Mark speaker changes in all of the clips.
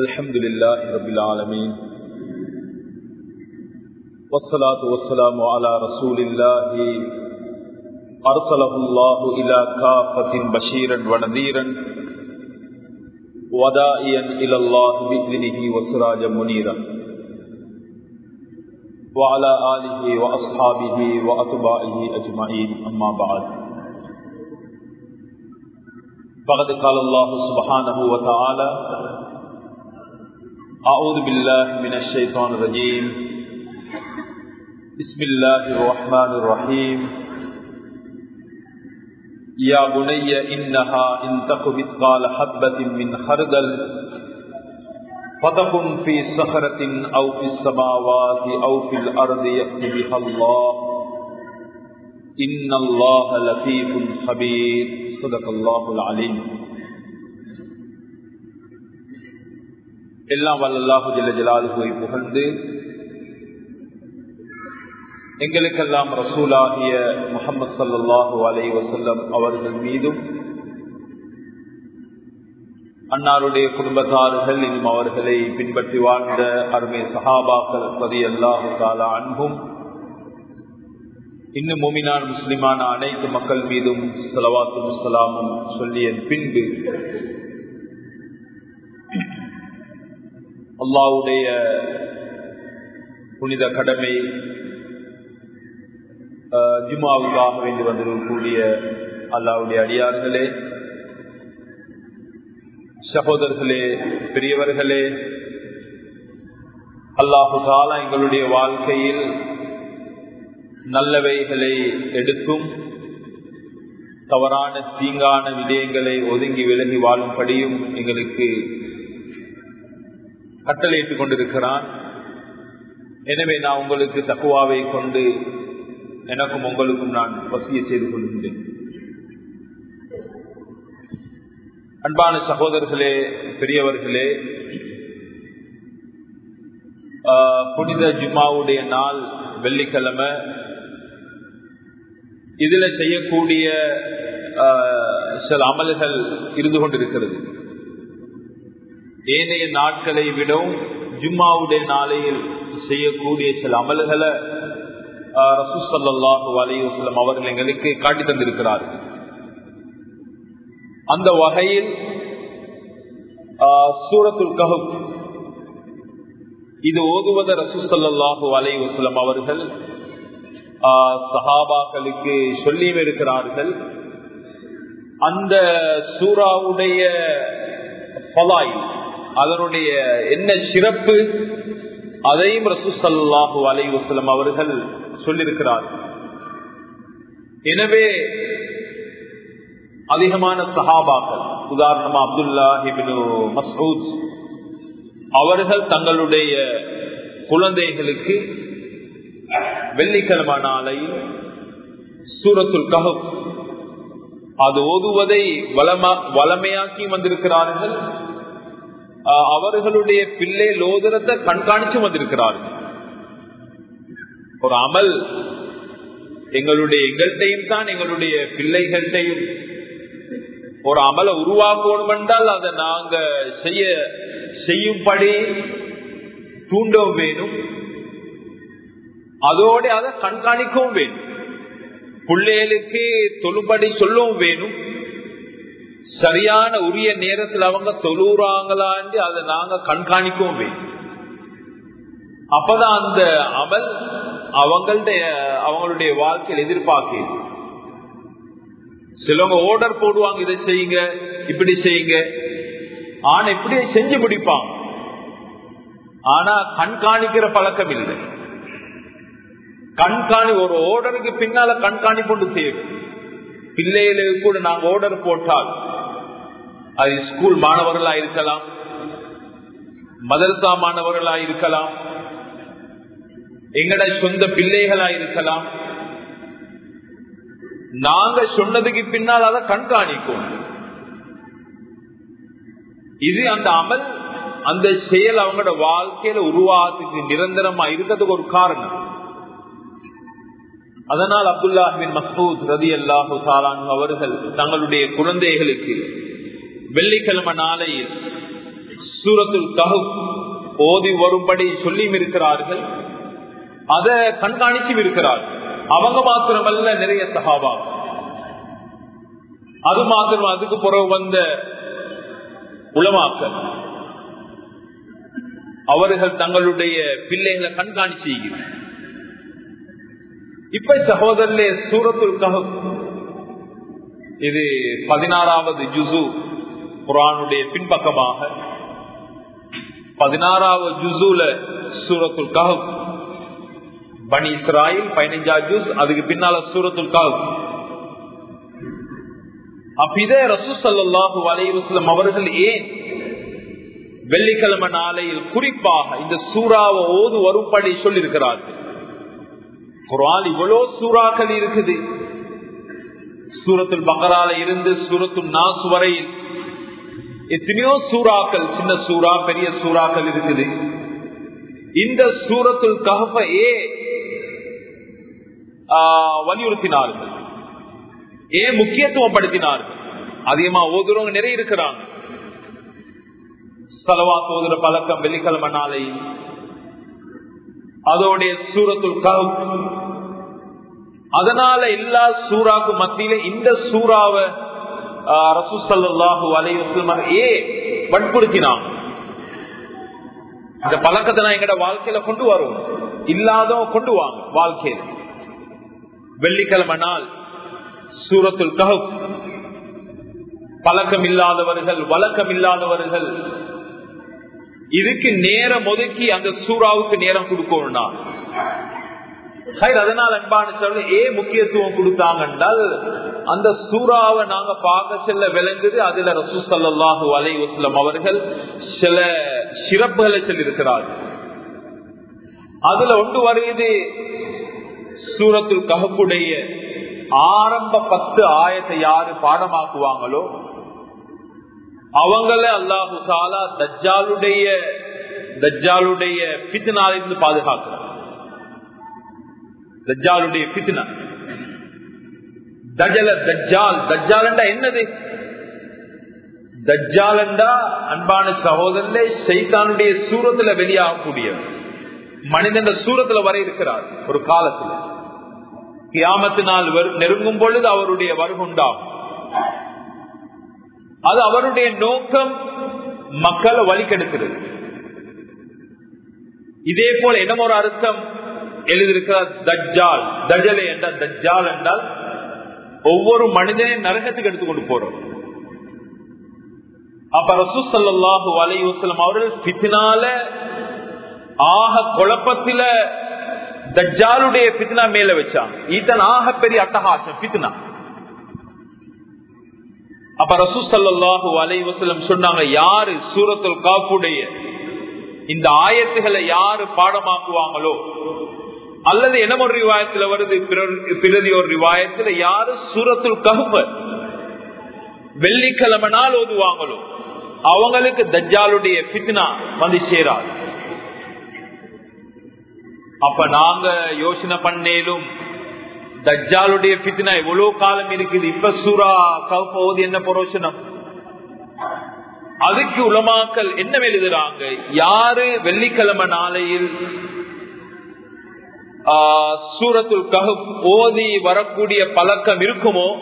Speaker 1: الحمد لله رب العالمين والصلاة والسلام على رسول الله. أرسله الله إلى كافة بشيرا ونذيرا ودائيا إلى الله بإذنه وسراجا منيرا. وعلى آله وأصحابه وأتباعه أجمعين. أما بعد. فقد قال الله سبحانه وتعالى أعوذ بالله من الشيطان الرجيم. بسم الله الرحمن الرحيم. يا بني إنها إن تك مثقال حبة من خردل فتكن في صخرة أو في السماوات أو في الأرض يأتي بها الله. إن الله لطيف خبير. صدق الله العليم. எல்லாம் வல்லாஹு ஜல்ல ஜலாலுவை புகழ்ந்து எங்களுக்கெல்லாம் ரசூலாகிய முகமது சல்லாஹூ அலை வசல்லம் அவர்கள் மீதும் அன்னாருடைய குடும்பத்தார்கள் இன்னும் அவர்களை பின்பற்றி வாழ்ந்த அருமை சஹாபாக்கள் பதி அல்லாஹு கால அன்பும் இன்னும் மோமினான் முஸ்லிமான அனைத்து மக்கள் மீதும் சலவாத்தும் சலாமும் சொல்லிய பின்பு அல்லாவுடைய புனித கடமை ஜிமாவுக்காக வேண்டி வந்திருக்கக்கூடிய அல்லாவுடைய அடியார்களே சகோதரர்களே பெரியவர்களே அல்லாஹு காலம் எங்களுடைய வாழ்க்கையில் நல்லவைகளை எடுக்கும் தவறான தீங்கான விடயங்களை ஒதுங்கி விலகி வாழும்படியும் எங்களுக்கு கட்டளையிட்டுக் கொண்டிருக்கிறான். எனவே நான் உங்களுக்கு தக்குவாவை கொண்டு எனக்கும் உங்களுக்கும் நான் வசிய செய்து கொள்கின்றேன். அன்பான சகோதரர்களே பெரியவர்களே புனித ஜும்மாவுடைய நாள் வெள்ளிக்கிழமை. இதுல செய்யக்கூடிய சில அமல்கள் இருந்து கொண்டிருக்கிறது. ஏனைய நாட்களை விடவும் ஜும்மாவுடைய நாளையில் செய்யக்கூடிய சில அமல்களை ரசூசல்லாஹு அலையுஸ்லம் அவர்கள் எங்களுக்கு காட்டி தந்திருக்கிறார். அந்த வகையில் சூரத்துல் கஹப் இது ஓதுவத ரசூசல்லாஹு அலையுஸ்லம் அவர்கள் சஹாபாக்களுக்கு சொல்லியும் இருக்கிறார்கள். அந்த சூறாவுடைய பலாயில் அதனுடைய என்ன சிறப்பு? அதையும் ரசூசல்லாஹு அலைவசலம் அவர்கள் சொல்லியிருக்கிறார். எனவே அதிகமான சஹாபாக்கள் உதாரணமா அப்துல்லா மசூத் அவர்கள் தங்களுடைய குழந்தைகளுக்கு வெள்ளிக்கிழமை நாளை சூரத்துல் கஹப் அது ஓதுவதை வளமா வளமையாக்கி வந்திருக்கிறார்கள். அவர்களுடைய பிள்ளை லோதரத்தை கண்காணிச்சு வந்திருக்கிறார்கள் ஒரு அமல் எங்களுடைய எங்கள்கிட்டையும் தான் எங்களுடைய பிள்ளைகள்கிட்டையும் ஒரு அமலை உருவாக்கணும் என்றால் அதை நாங்க செய்ய செய்யும்படி தூண்டவும் வேணும். அதோடு அதை கண்காணிக்கவும் வேணும். பிள்ளைகளுக்கு தொழுபடி சொல்லவும் வேணும். சரியான உரிய நேரத்தில் அவங்க தொழுறாங்களான்னு அதை நாங்க கண்காணிக்கவும் அப்பதான் அந்த அமல் அவங்களுடைய அவங்களுடைய வாழ்க்கையில் எதிர்பார்க்க சிலவங்க ஓர்டர் போடுவாங்க இதை செய்யுங்க இப்படி செய்யுங்க. ஆனா இப்படி செஞ்சு முடிப்பாங்க ஆனா கண்காணிக்கிற பழக்கம் இல்லை. கண்காணி ஒரு ஓர்டருக்கு பின்னால கண்காணிப்பு தேவை. பிள்ளைகளுக்கு கூட நாங்க ஓர்டர் போட்டால் அது ஸ்கூல் மாணவர்களா இருக்கலாம் மதரசா மாணவர்களா இருக்கலாம் எங்கட சொந்த பிள்ளைகளா இருக்கலாம். நாங்க சொன்னதுக்கு பின்னால் அதை கண்காணிக்கும். இது அந்த அமல் அந்த செயல் அவங்களோட வாழ்க்கையில உருவாகிறதுக்கு நிரந்தரமா இருக்கிறதுக்கு ஒரு காரணம். அதனால் அப்துல்லாஹின் மசூத் ரதி அல்லாஹு அவர்கள் தங்களுடைய குழந்தைகளுக்கு வெள்ளிக்கிழமை நாளையில் சூரத்துல் கஹு ஓதி வரும்படி சொல்லியும் இருக்கிறார்கள் அதை கண்காணிச்சும் இருக்கிறார்கள் அவங்க மாத்திரமல்ல நிறைய சகாபா அது மாத்திரம் அதுக்கு பிறகு வந்த உளமாக்கல் அவர்கள் தங்களுடைய பிள்ளைகளை கண்காணிச்சு இப்ப சகோதரே சூரத்துல் கஹு இது பதினாறாவது ஜுசு குரானுடைய பின்பக்கமாக பதினாறாவது ஜுசூல சூரத்துல் கஹப் பனி இஸ்ராயில் பதினஞ்சா ஜூஸ் அதுக்கு பின்னால சூரத்துல் கஹப் அப்பிதே ரசூ அவர்கள் ஏன் வெள்ளிக்கிழமை நாளையில் குறிப்பாக இந்த சூறாவை ஓது வரும்படி சொல்லியிருக்கிறார்கள்? குரான் இவ்வளவு சூறாக்கள் இருக்குது. சூரத்துல் பங்களால இருந்து சூரத்துல் நாசு வரையில் எத்தனையோ சூறாக்கள் சின்ன சூறா பெரிய சூறாக்கள் இருக்குது. இந்த சூரத்துள் கஹப ஏ வலியுறுத்தினார்கள். ஏன் முக்கியத்துவப்படுத்தினார்கள். அதிகமா ஓதுறவங்க நிறைய இருக்கிறாங்க. செலவா ஓதுற பழக்கம் வெள்ளிக்கிழமை நாளை. அதோடைய சூரத்துல் கஹப் அதனால எல்லா சூறாக்கும் மத்தியில இந்த சூறாவை ரசூசல்லாஹு அலைவசம் ஏ வற்புறுத்தினாங்க இந்த பழக்கத்தை நான் எங்கட வாழ்க்கையில கொண்டு வரும் இல்லாதவங்க கொண்டு வாங்க வாழ்க்கையில. வெள்ளிக்கிழமை நாள் சூரத்துல் கஹப். பழக்கம் இல்லாதவர்கள் வழக்கம் இல்லாதவர்கள். இதுக்கு நேரம் ஒதுக்கி அந்த சூறாவுக்கு நேரம் கொடுக்கணும்னா அதனால் அன்பான சொல்ல ஏ முக்கியத்துவம் கொடுத்தாங்க என்றால் அந்த சூறாவை நாங்க பார்க்க செல்ல விளங்குது. அதுல ரசூ சல்லாஹூ அலை வஸ்லம் அவர்கள் சில சிறப்புகளை சொல்லியிருக்கிறார்கள். அதுல ஒன்று வருகிறது சூரத்துல் கஹப்புடைய ஆரம்ப பத்து ஆயத்தை யாரு பாடமாக்குவாங்களோ அவங்கள அல்லாஹு தாலா தஜ்ஜாலுடைய தஜ்ஜாலுடைய பித்னாலிருந்து பாதுகாக்கிறார். தஜ்ஜாலுடைய பித்னா தஜல தஜ்ஜால். தஜ்ஜாலண்டா என்னது? தஜ்ஜாலண்டா அன்பான சகோதரே சைத்தானுடைய சூரத்துல வெளியாகக்கூடிய மனிதன் சூரத்துல வர இருக்கிறார் ஒரு காலத்துல. கியாமத்தினால் நெருங்கும் பொழுது அவருடைய வருகுண்டாகும் அது அவருடைய நோக்கம் மக்களை வழிகெடுக்கிறது. இதே போல என்ன ஒரு அர்த்தம்? எழுதியிருக்கிறார் தஜ்ஜால். தஜலை என்றால் தஜ்ஜால் என்றால் ஒவ்வொரு மனிதனையும் நரகத்துக்கு எடுத்துக்கொண்டு போறோம். அப்ப ரசூசல்லாஹு அலைவசலம் அவர்கள் பித்தினால ஆக குழப்பத்தில தஜ்ஜாலுடைய பித்னா மேல வச்சாங்க. ஈத்தன் ஆக பெரிய அட்டகாசம் பித்னா அப்ப ரசூ சல்லாஹூ அலைவசலம் சொன்னாங்க யாரு சூரத்துல் காப்புடைய இந்த ஆயத்துகளை யாரு பாடமாக்குவாங்களோ அல்லது என்ன ஒரு ரிவாயத்துல வருது? பிரதி ஒரு ரிவாயத்துல யாரு சூரத்துல் கஹ்ப வெள்ளிக்கிழமை நாள் ஓதுவாங்களோ? அவங்களுக்கு தஜ்ஜாலுடைய பித்னா வந்து சேராது. அப்ப நாங்க யோசனை பண்ணேலும் தஜ்ஜாலுடைய பித்னா எவ்வளவு காலம் இருக்குது. இப்ப சூரா கவுப்போது என்ன புரோஷனம் அதுக்கு உலமாக்கல் என்ன எழுதுறாங்க? யாரு வெள்ளிக்கிழமை நாளையில் சூரத்துல் கஹப் ஓதி வரக்கூடிய பழக்கம் இருக்குமோ?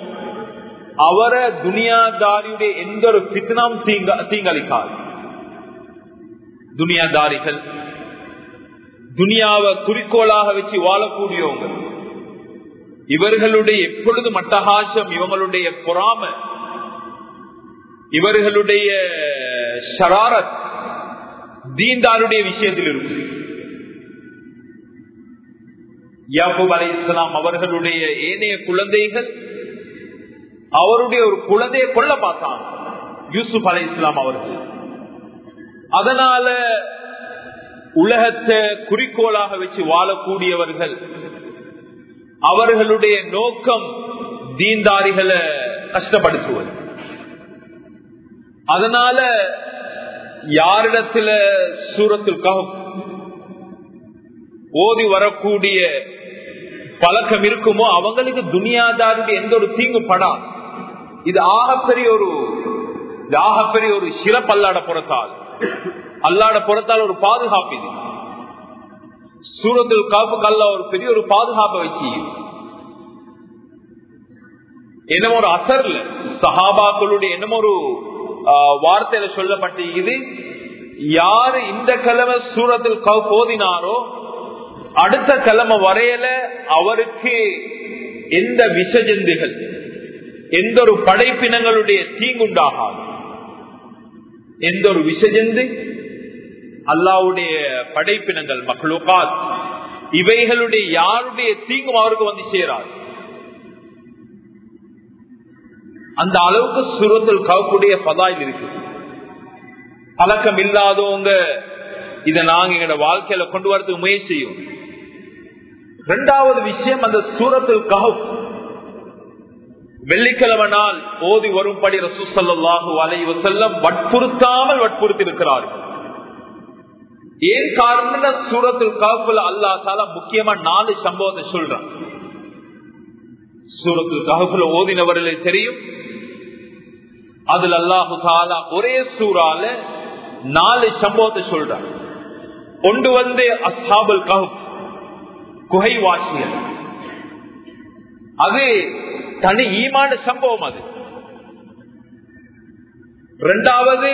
Speaker 1: அவரை துனியாதாரியுடைய எந்த ஒரு பித்னாம் தீங்க தீங்களிக்காது துனியாதாரிகள் துனியாவை குறிக்கோளாக வச்சு வாழக்கூடியவங்க. இவர்களுடைய எப்பொழுது மட்டகாசம் இவங்களுடைய பொறாம இவர்களுடைய ஷராரத் தீண்டாருடைய விஷயத்தில் இருக்கு. யாபூப் அலை இஸ்லாம் அவர்களுடைய ஏனைய குழந்தைகள் அவருடைய ஒரு குழந்தையை கொல்ல பார்த்தாங்க யூசுப் அலை இஸ்லாம் அவர்கள். அதனால உலகத்தை குறிக்கோளாக வச்சு வாழக்கூடியவர்கள் அவர்களுடைய நோக்கம் தீந்தாரிகளை கஷ்டப்படுத்துவது. அதனால யாரிடத்துல சூரத்துக்காக ஓதி வரக்கூடிய பழக்கம் இருக்குமோ அவங்களுக்கு துனியாதாருடைய எந்த ஒரு தீங்கு படா இது ஆகப்பெரிய ஒரு ஆகப்பெரிய ஒரு சிறப்பல்லாட புறத்தால். அல்லாட புறத்தால் ஒரு பாதுகாப்பு இது. சூரத்தில் காப்புக்கு அல்ல ஒரு பெரிய ஒரு பாதுகாப்பை வச்சு என்னமோ ஒரு அசர்ல சஹாபாக்களுடைய என்னமோ ஒரு வார்த்தையில சொல்லப்பட்டு இது யாரு இந்த கிழமை சூரத்தில் போதினாரோ அடுத்த கிழமை வரையில அவருக்கு எந்த விஷஜந்துகள் எந்த ஒரு படைப்பினங்களுடைய தீங்குண்டாகாது. எந்த ஒரு விஷஜந்து அல்லாவுடைய படைப்பினங்கள் மக்ளுகாத் இவைகளுடைய யாருடைய தீங்கும் அவருக்கு வந்து சேராது. அந்த அளவுக்கு சுரத்தில் கவக்கூடிய பதாயில் இருக்கு. பழக்கம் இல்லாதவங்க இதை நாங்க எங்களோட வாழ்க்கையில கொண்டு வரதுக்கு முயற்சியும் செய்யும் இரண்டாவது விஷயம் அந்த சூரத்தில் கஹப் வெள்ளிக்கிழமை நாள் ஓதி வரும்படி ரசூசல்லாஹு அலைவ செல்லம் வற்புறுத்தாமல் வற்புறுத்தி இருக்கிறார்கள். ஏன் காரணம் சூரத்தில் கஹப்புல அல்லா தால முக்கியமா நாலு சம்பவத்தை சொல்றான். சூரத்தில் கஹப்புல ஓதினவர்களே தெரியும். அதுல அல்லாஹு தாலா ஒரே சூறால நாலு சம்பவத்தை சொல்றான். ஒன்று வந்து அசாபுல் கஹப் குகை வாசியல் அது தனி ஈமான சம்பவம் அது. இரண்டாவது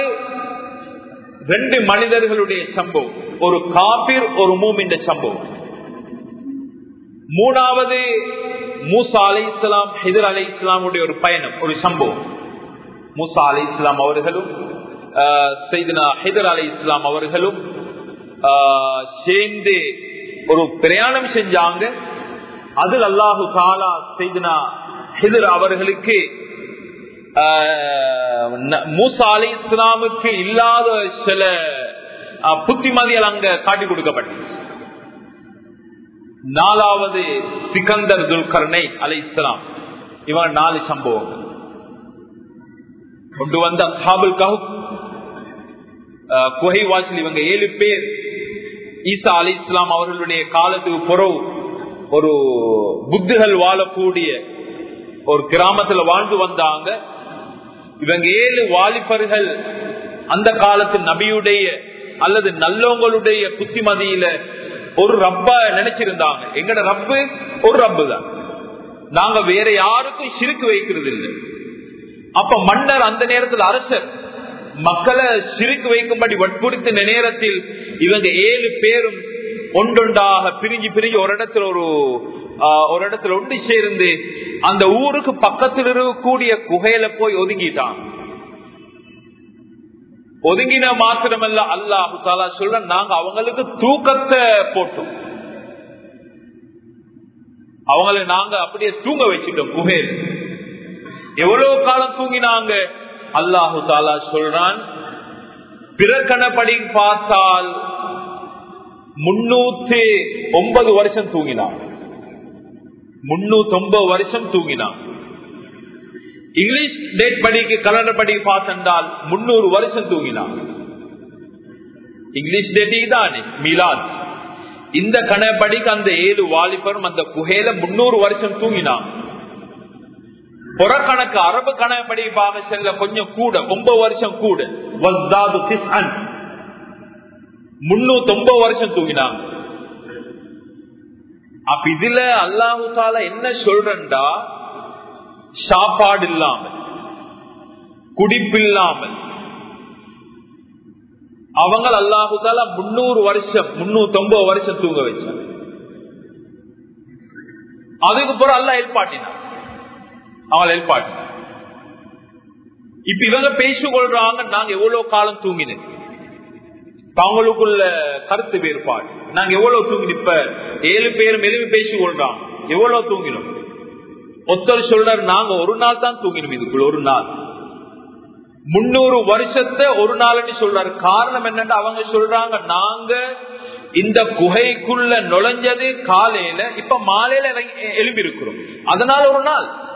Speaker 1: ரெண்டு மனிதர்களுடைய சம்பவம். ஒரு காபிர் ஒரு மூமின் சம்பவம். மூணாவது மூசா அலை இஸ்லாம் ஹிதர் அலை இஸ்லாமுடைய ஒரு பயணம் ஒரு சம்பவம். மூசா அலை இஸ்லாம் அவர்களும் செய்தினா ஹிதர் அலை இஸ்லாம் அவர்களும் சேர்ந்து ஒரு பிரயாணம் செஞ்சாங்க. அதில் அல்லாஹு காலா செய்தனா ஹிதர் அவர்களுக்கு மூசா அலை இஸ்லாமுக்கு இல்லாத சில புத்திமதிகள் அங்க காட்டி கொடுக்கப்பட்டது. நாலாவது சிகந்தர் துல்கர்ணை அலை இஸ்லாம் இவன் நாலு சம்பவம். கொண்டு வந்த அசாபுல் கஹு குஹை வாசல் இவங்க ஏழு பேர். ஈசா அலி இஸ்லாம் அவர்களுடைய காலத்துக்கு புறவு ஒரு புத்துகள் வாழக்கூடிய ஒரு கிராமத்துல வாழ்ந்து வந்தாங்க. இவங்க ஏழு வாலிபர்கள் அந்த காலத்து நபியுடைய அல்லது நல்லவங்களுடைய புத்திமதியில ஒரு ரப்பா நினைச்சிருந்தாங்க. எங்கட ரப்பு? ஒரு ரப்பு தான் நாங்க வேற யாருக்கும் சிரிக்கு வைக்கிறது இல்லை அப்ப மன்னர் அந்த நேரத்தில் அரசர் மக்களை சிரிக்கு வைக்கும்படி வற்புறுத்தின நேரத்தில் இவங்க ஏழு பேரும் ஒன்றொன்றாக பிரிஞ்சு பிரிஞ்சு ஒரு இடத்துல ஒரு ஒரு இடத்துல ஒன்று சேர்ந்து அந்த ஊருக்கு பக்கத்தில் இருக்கக்கூடிய குகையில போய் ஒதுங்கிட்டான் ஒதுங்கின மாத்திரமல்ல அல்லாஹு தாலா சொல்ல நாங்க அவங்களுக்கு தூக்கத்தை போட்டோம். அவங்களை நாங்க அப்படியே தூங்க வச்சுட்டோம் குகையில். எவ்வளவு காலம் தூங்கினாங்க? அல்லாஹு தாலா சொல்றான் பிறக்கணப்படி பார்த்தால் முன்னூத்தி ஒன்பது வருஷம் தூங்கினான். முன்னூத்தி ஒன்பது வருஷம் தூங்கினான். இங்கிலீஷ் டேட் படிக்கு கலண்டர் படி பார்த்தென்றால் முன்னூறு வருஷம் தூங்கினான். இங்கிலீஷ் டேட்டிக்கு தானே மிலாத். இந்த கணப்படிக்கு அந்த ஏழு வாலிபரும் அந்த குகையில முன்னூறு வருஷம் தூங்கினான். புறக்கணக்கு அரபு கணப்படி பாக செல்ல கொஞ்சம் கூட ஒன்பது வருஷம் கூட. முன்னூத்தி ஒன்பது வருஷம் தூங்கினாங்க அப்ப இதுல அல்லாஹால என்ன சொல்றா சாப்பாடு இல்லாமல் குடிப்பில்லாமல் அவங்க அல்லாஹுதால முன்னூறு வருஷம் முன்னூத்தி ஒன்பது வருஷம் தூங்க வச்சாங்க. அதுக்கு பிறகு அல்லா ஏற்பாட்டினான். அவள் ஏற்பாட்டினான் இப்ப இவங்க பேசிக் கொள்றாங்க நாங்க எவ்வளவு காலம் தூங்கினேன் அவங்களுக்குள்ள கருத்து வேறுபாடு. நாங்க எவ்வளவு தூங்கினோம்? இப்ப ஏழு பேரும் எழுவி பேசிக் கொள்றாங்க எவ்வளவு தூங்கினோம்? ஒருத்தர் சொல்றாரு நாங்க ஒரு நாள் தான் தூங்கினோம் இதுக்குள்ள ஒரு நாள். முன்னூறு வருஷத்தை ஒரு நாள்னு சொல்றாரு. காரணம் என்னன்னு அவங்க சொல்றாங்க நாங்க இந்த குகைக்குள்ள நுழைஞ்சது காலையில இப்ப மாலையில எழுப்பி இருக்கிறோம் அதனால ஒரு நாள்.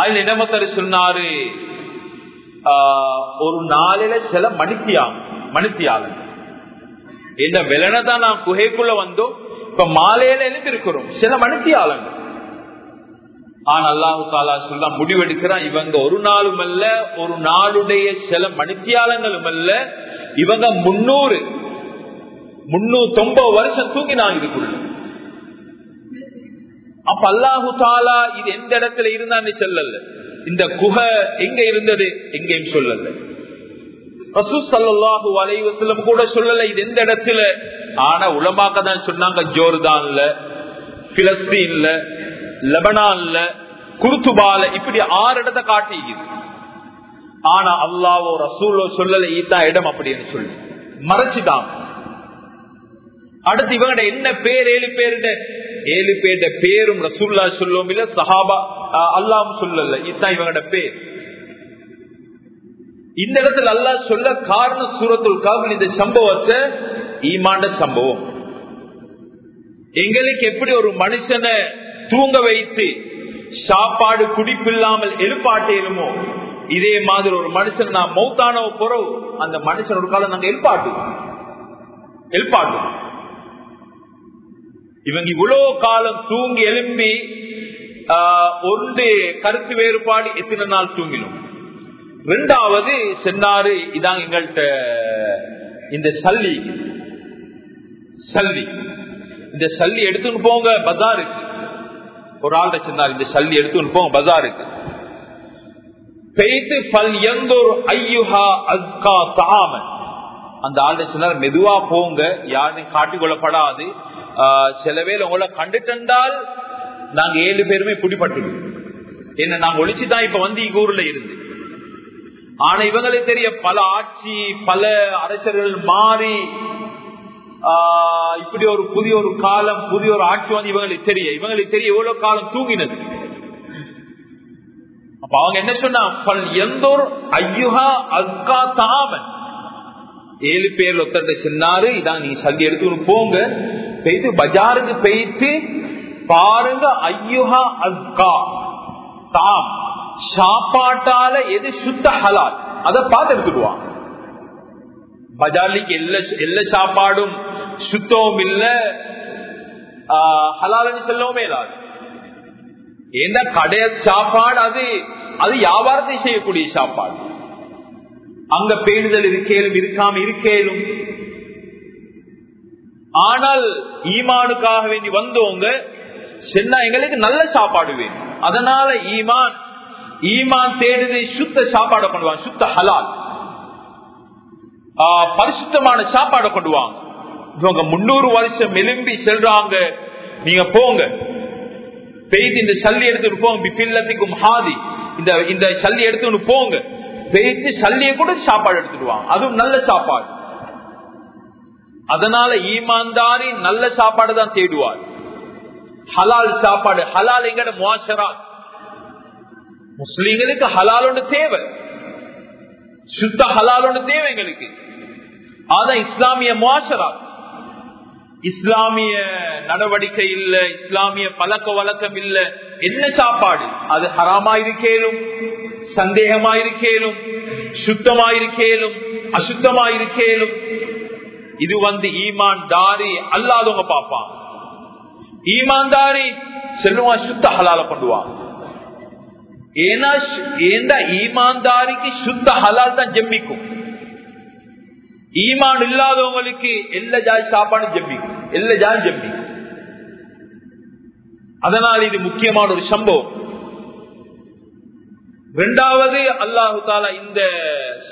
Speaker 1: அதுல இடமத்தர் சொன்னாரு? ஒரு நாளில சில மணித்தியாகும் மணித்தியாகும் இந்த விலனை தான் நான் குகைக்குள்ள வந்தோம். இப்ப மாலையில எழுந்திருக்கிறோம். சில மணித்தியாளங்கள் ஆனா அல்லாஹு தாலா சொல்ல முடிவெடுக்கிறான். இவங்க ஒரு நாளும் அல்ல ஒரு நாளுடைய சில மணித்தியாலங்களும் அல்ல. இவங்க முன்னூறு முன்னூத்தி ஒன்பது வருஷம் தூங்கினாங்க இதுக்குள்ள. அப்ப அல்லாஹு தாலா இது எந்த இடத்துல இருந்தான்னு சொல்லல. இந்த குகை எங்க இருந்தது எங்கேயும் சொல்லல. ரசூசல்லாஹு அலைவசலம் கூட சொல்லல இது எந்த இடத்துல. ஆனா உலமாக்க தான் சொன்னாங்க ஜோர்தான்ல பிலஸ்தீன்ல லெபனான்ல குருத்துபால இப்படி ஆறு இடத்தை காட்டிக்குது ஆனா அல்லாவோ ரசூலோ சொல்லல ஈத்தா இடம் அப்படின்னு சொல்லி. மறைச்சுதான் அடுத்து இவங்கட என்ன பேர் ஏழு பேருட ஏழு பேர்ட பேரும் ரசூல்லா சொல்லும் இல்ல சஹாபா அல்லாம் சொல்லல. இதுதான் இவங்கட பேர். இந்த இடத்துல அல்லா சொல்ல காரண சூரத்துல் காவல் இந்த சம்பவத்தை ஈமாண்ட சம்பவம். எங்களுக்கு எப்படி ஒரு மனுஷனை தூங்க வைத்து சாப்பாடு குடிப்பில்லாமல் எழுப்பாட்டேனுமோ இதே மாதிரி ஒரு மனுஷன் நான் மௌத்தான குறவு அந்த மனுஷன் ஒரு காலம் நாங்க எழுப்பாட்டுவோம். எழுப்பாட்டுவோம். இவங்க இவ்வளவு காலம் தூங்கி எழும்பி ஒன்று கருத்து வேறுபாடு எத்தனை நாள் தூங்கினோம்? ரெண்டாவது சென்னாரு இதான் எங்கள்கிட்ட இந்த சல்லி. சல்லி. இந்த சல்லி எடுத்துன்னு போங்க பஜாருக்கு. ஒரு ஆள் சென்னார் இந்த சல்லி எடுத்துன்னு போங்க பஜாருக்கு. பெய்து பல் எந்தோர் ஐயுஹா அஸ்கா தாமன். அந்த ஆள் சொன்னார் மெதுவா போங்க யாரும் காட்டிக்கொள்ளப்படாது சில வேலை உங்களை கண்டுட்டால் நாங்க ஏழு பேருமே பிடிபட்டுடும் என்ன நாங்க ஒழிச்சுதான் இப்ப வந்து இங்க ஊர்ல இருந்து. ஆனா இவங்களுக்கு தெரிய பல ஆட்சி பல அரசர்கள் மாறி இப்படி ஒரு புதிய ஒரு காலம் புதிய ஒரு ஆட்சி வந்து இவங்களுக்கு தெரிய. இவங்களுக்கு தெரிய எவ்வளவு காலம் தூங்கினது. அப்ப அவங்க என்ன சொன்னா எந்த ஒரு ஐயுகா அஸ்கா தாமன் ஏழு பேர் ஒருத்தர் சொன்னாரு இதான் நீங்க சந்தி எடுத்து போங்க. பெய்து பஜாருக்கு பெய்து பாருங்க ஐயுகா அஸ்கா. தாம் சாப்பாட்டால எது சுத்த ஹலால்? அத பார்த்து எடுத்துடுவான் பஜார்லிக்கு எல்லா எல்லா சாப்பாடும் சுத்தமும் இல்ல. ஹலாலன்னு சொல்லவுமே இல்லாது ஏன்னா கடைய சாப்பாடு அது அது வியாபாரத்தை செய்யக்கூடிய சாப்பாடு. அங்க பேணுதல் இருக்கேலும் இருக்காம இருக்கேலும். ஆனால் ஈமானுக்காக வேண்டி வந்தவங்க சென்னா எங்களுக்கு நல்ல சாப்பாடு வேணும். அதனால ஈமான் ஈமான் தேடுதை சுத்த சாப்பாடை கொண்டுவாங்க சுத்த ஹலால். பரிசுத்தமான சாப்பாடை கொண்டுவாங்க இவங்க முன்னூறு வருஷம் எலும்பி செல்றாங்க. நீங்க போங்க. பெய்து இந்த சல்லி எடுத்துட்டு போங்க. பில்லத்துக்கும் ஹாதி. இந்த இந்த சல்லி எடுத்துன்னு போங்க. பெய்து சல்லிய கூட சாப்பாடு எடுத்துடுவாங்க. அதுவும் நல்ல சாப்பாடு. அதனால ஈமான்தாரி நல்ல சாப்பாடு தான் தேடுவார். ஹலால் சாப்பாடு. ஹலால் எங்கட மோசரா முஸ்லீம்களுக்கு ஹலால் ஒன்று தேவை. சுத்த ஹலால் ஒன்று தேவை எங்களுக்கு. அதான் இஸ்லாமிய மோசரா இஸ்லாமிய நடவடிக்கை இல்ல இஸ்லாமிய பழக்க வழக்கம் இல்ல. என்ன சாப்பாடு? அது ஹராமா இருக்கேலும் சந்தேகமா சுத்தமாயிருக்கேனும் அசுத்தமாயிருக்கேனும் அசுத்தமா இது வந்து ஈமான் தாரி அல்லாதவங்க பார்ப்பான் ஈமான்தாரி செல்லுவான் சுத்த ஹலால பண்ணுவான் ஏன்னா ஏண்டா ஈமான்தாரிக்கு சுத்த ஹலால் தான் ஜெம்மிக்கும் ஈமான் இல்லாதவங்களுக்கு எல்லா ஜாதி சாப்பாடு ஜெம்மிக்கும் எல்லா ஜாதி ஜெம்பிக்கும் அதனால் இது முக்கியமான ஒரு சம்பவம் இரண்டாவது அல்லாஹு தாலா இந்த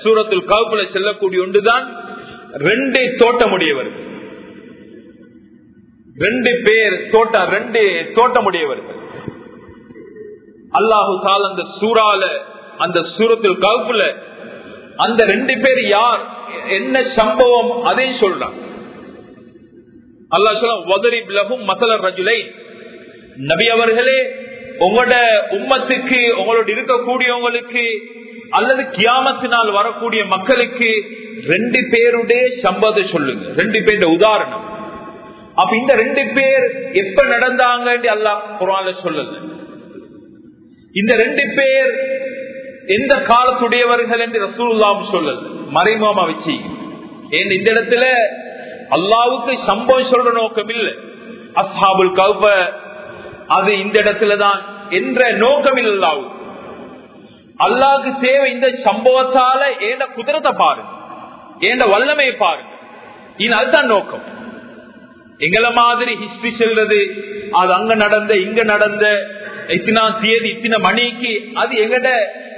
Speaker 1: சூரத்தில் கவுப்புல செல்லக்கூடிய ஒன்றுதான் ரெண்டு தோட்டமுடையவர். ரெண்டு பேர் தோட்டம் ரெண்டு தோட்டமுடையவர். அல்லாஹு தால் அந்த சூறால அந்த சூரத்தில் கவுப்புல அந்த ரெண்டு பேர் யார் என்ன சம்பவம் அதை சொல்றான். அல்லாஹ் சொல்ல உதறி பிளகும் மசல ரஜுலை நபி அவர்களே உங்களோட உம்மத்துக்கு உங்களோட இருக்கக்கூடியவங்களுக்கு அல்லது கியாமத்தினால் வரக்கூடிய மக்களுக்கு ரெண்டு பேருடைய சம்பவத்தை சொல்லுங்க. ரெண்டு பேருடைய உதாரணம். அப்ப இந்த ரெண்டு பேர் எப்ப நடந்தாங்க அல்லாஹ் குரான்ல சொல்லுங்க இந்த ரெண்டு பேர் எந்த காலத்துடையவர்கள் என்று ரசூல்லாம் சொல்லல் மறைமாமா வச்சு. இந்த இடத்துல அல்லாவுக்கு சம்பவம் சொல்ற நோக்கம் இல்லை. அஸ்ஹாபுல் கவுப அது இந்த இடத்துல தான் என்ற நோக்கம் இல்லாவும் அல்லாஹ்க்கு தேவை இந்த சம்பவத்தால ஏண்ட குதிரத்தை பாருங்க. ஏண்ட வல்லமை பாருங்க. இது அதுதான் நோக்கம். எங்களை மாதிரி ஹிஸ்டரி சொல்றது அது அங்க நடந்த இங்க நடந்த இத்தனா தேதி இத்தனை மணிக்கு அது எங்கட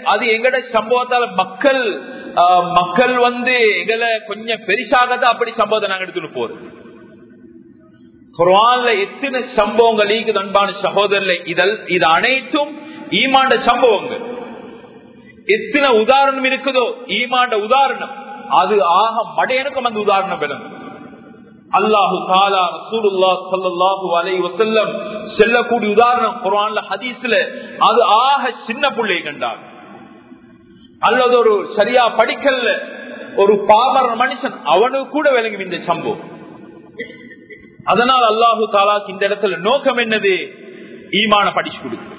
Speaker 1: அது எங்கட சம்பவத்தால மக்கள் ஆஹ், மக்கள் வந்து எங்களை கொஞ்சம் பெருசாகத்தான் அப்படி சம்பவத்தை நாங்க எடுத்துட்டு போறோம் குரான்ல எத்தனை சம்பவங்கள் ஈக்குது அன்பான சகோதரர்ல இதல் இது அனைத்தும் ஈமாண்ட சம்பவங்கள். எத்தனை உதாரணம் இருக்குதோ? ஈமாண்ட உதாரணம். அது ஆக மடையனுக்கும் அந்த உதாரணம் விளங்கும் அல்லாஹு தாலா ரசூலுல்லா ஸல்லல்லாஹு அலைஹி செல்லக்கூடிய உதாரணம் குரான்ல ஹதீஸ்ல அது ஆக சின்ன பிள்ளை கண்டார். அல்லது ஒரு சரியா படிக்கல்ல ஒரு பாமர மனுஷன் அவனுக்கு கூட விளங்கும் இந்த சம்பவம். அதனால் அல்லாஹு தாலாக்கு இந்த இடத்துல நோக்கம் என்னது? ஈமான படிச்சு கொடுக்குது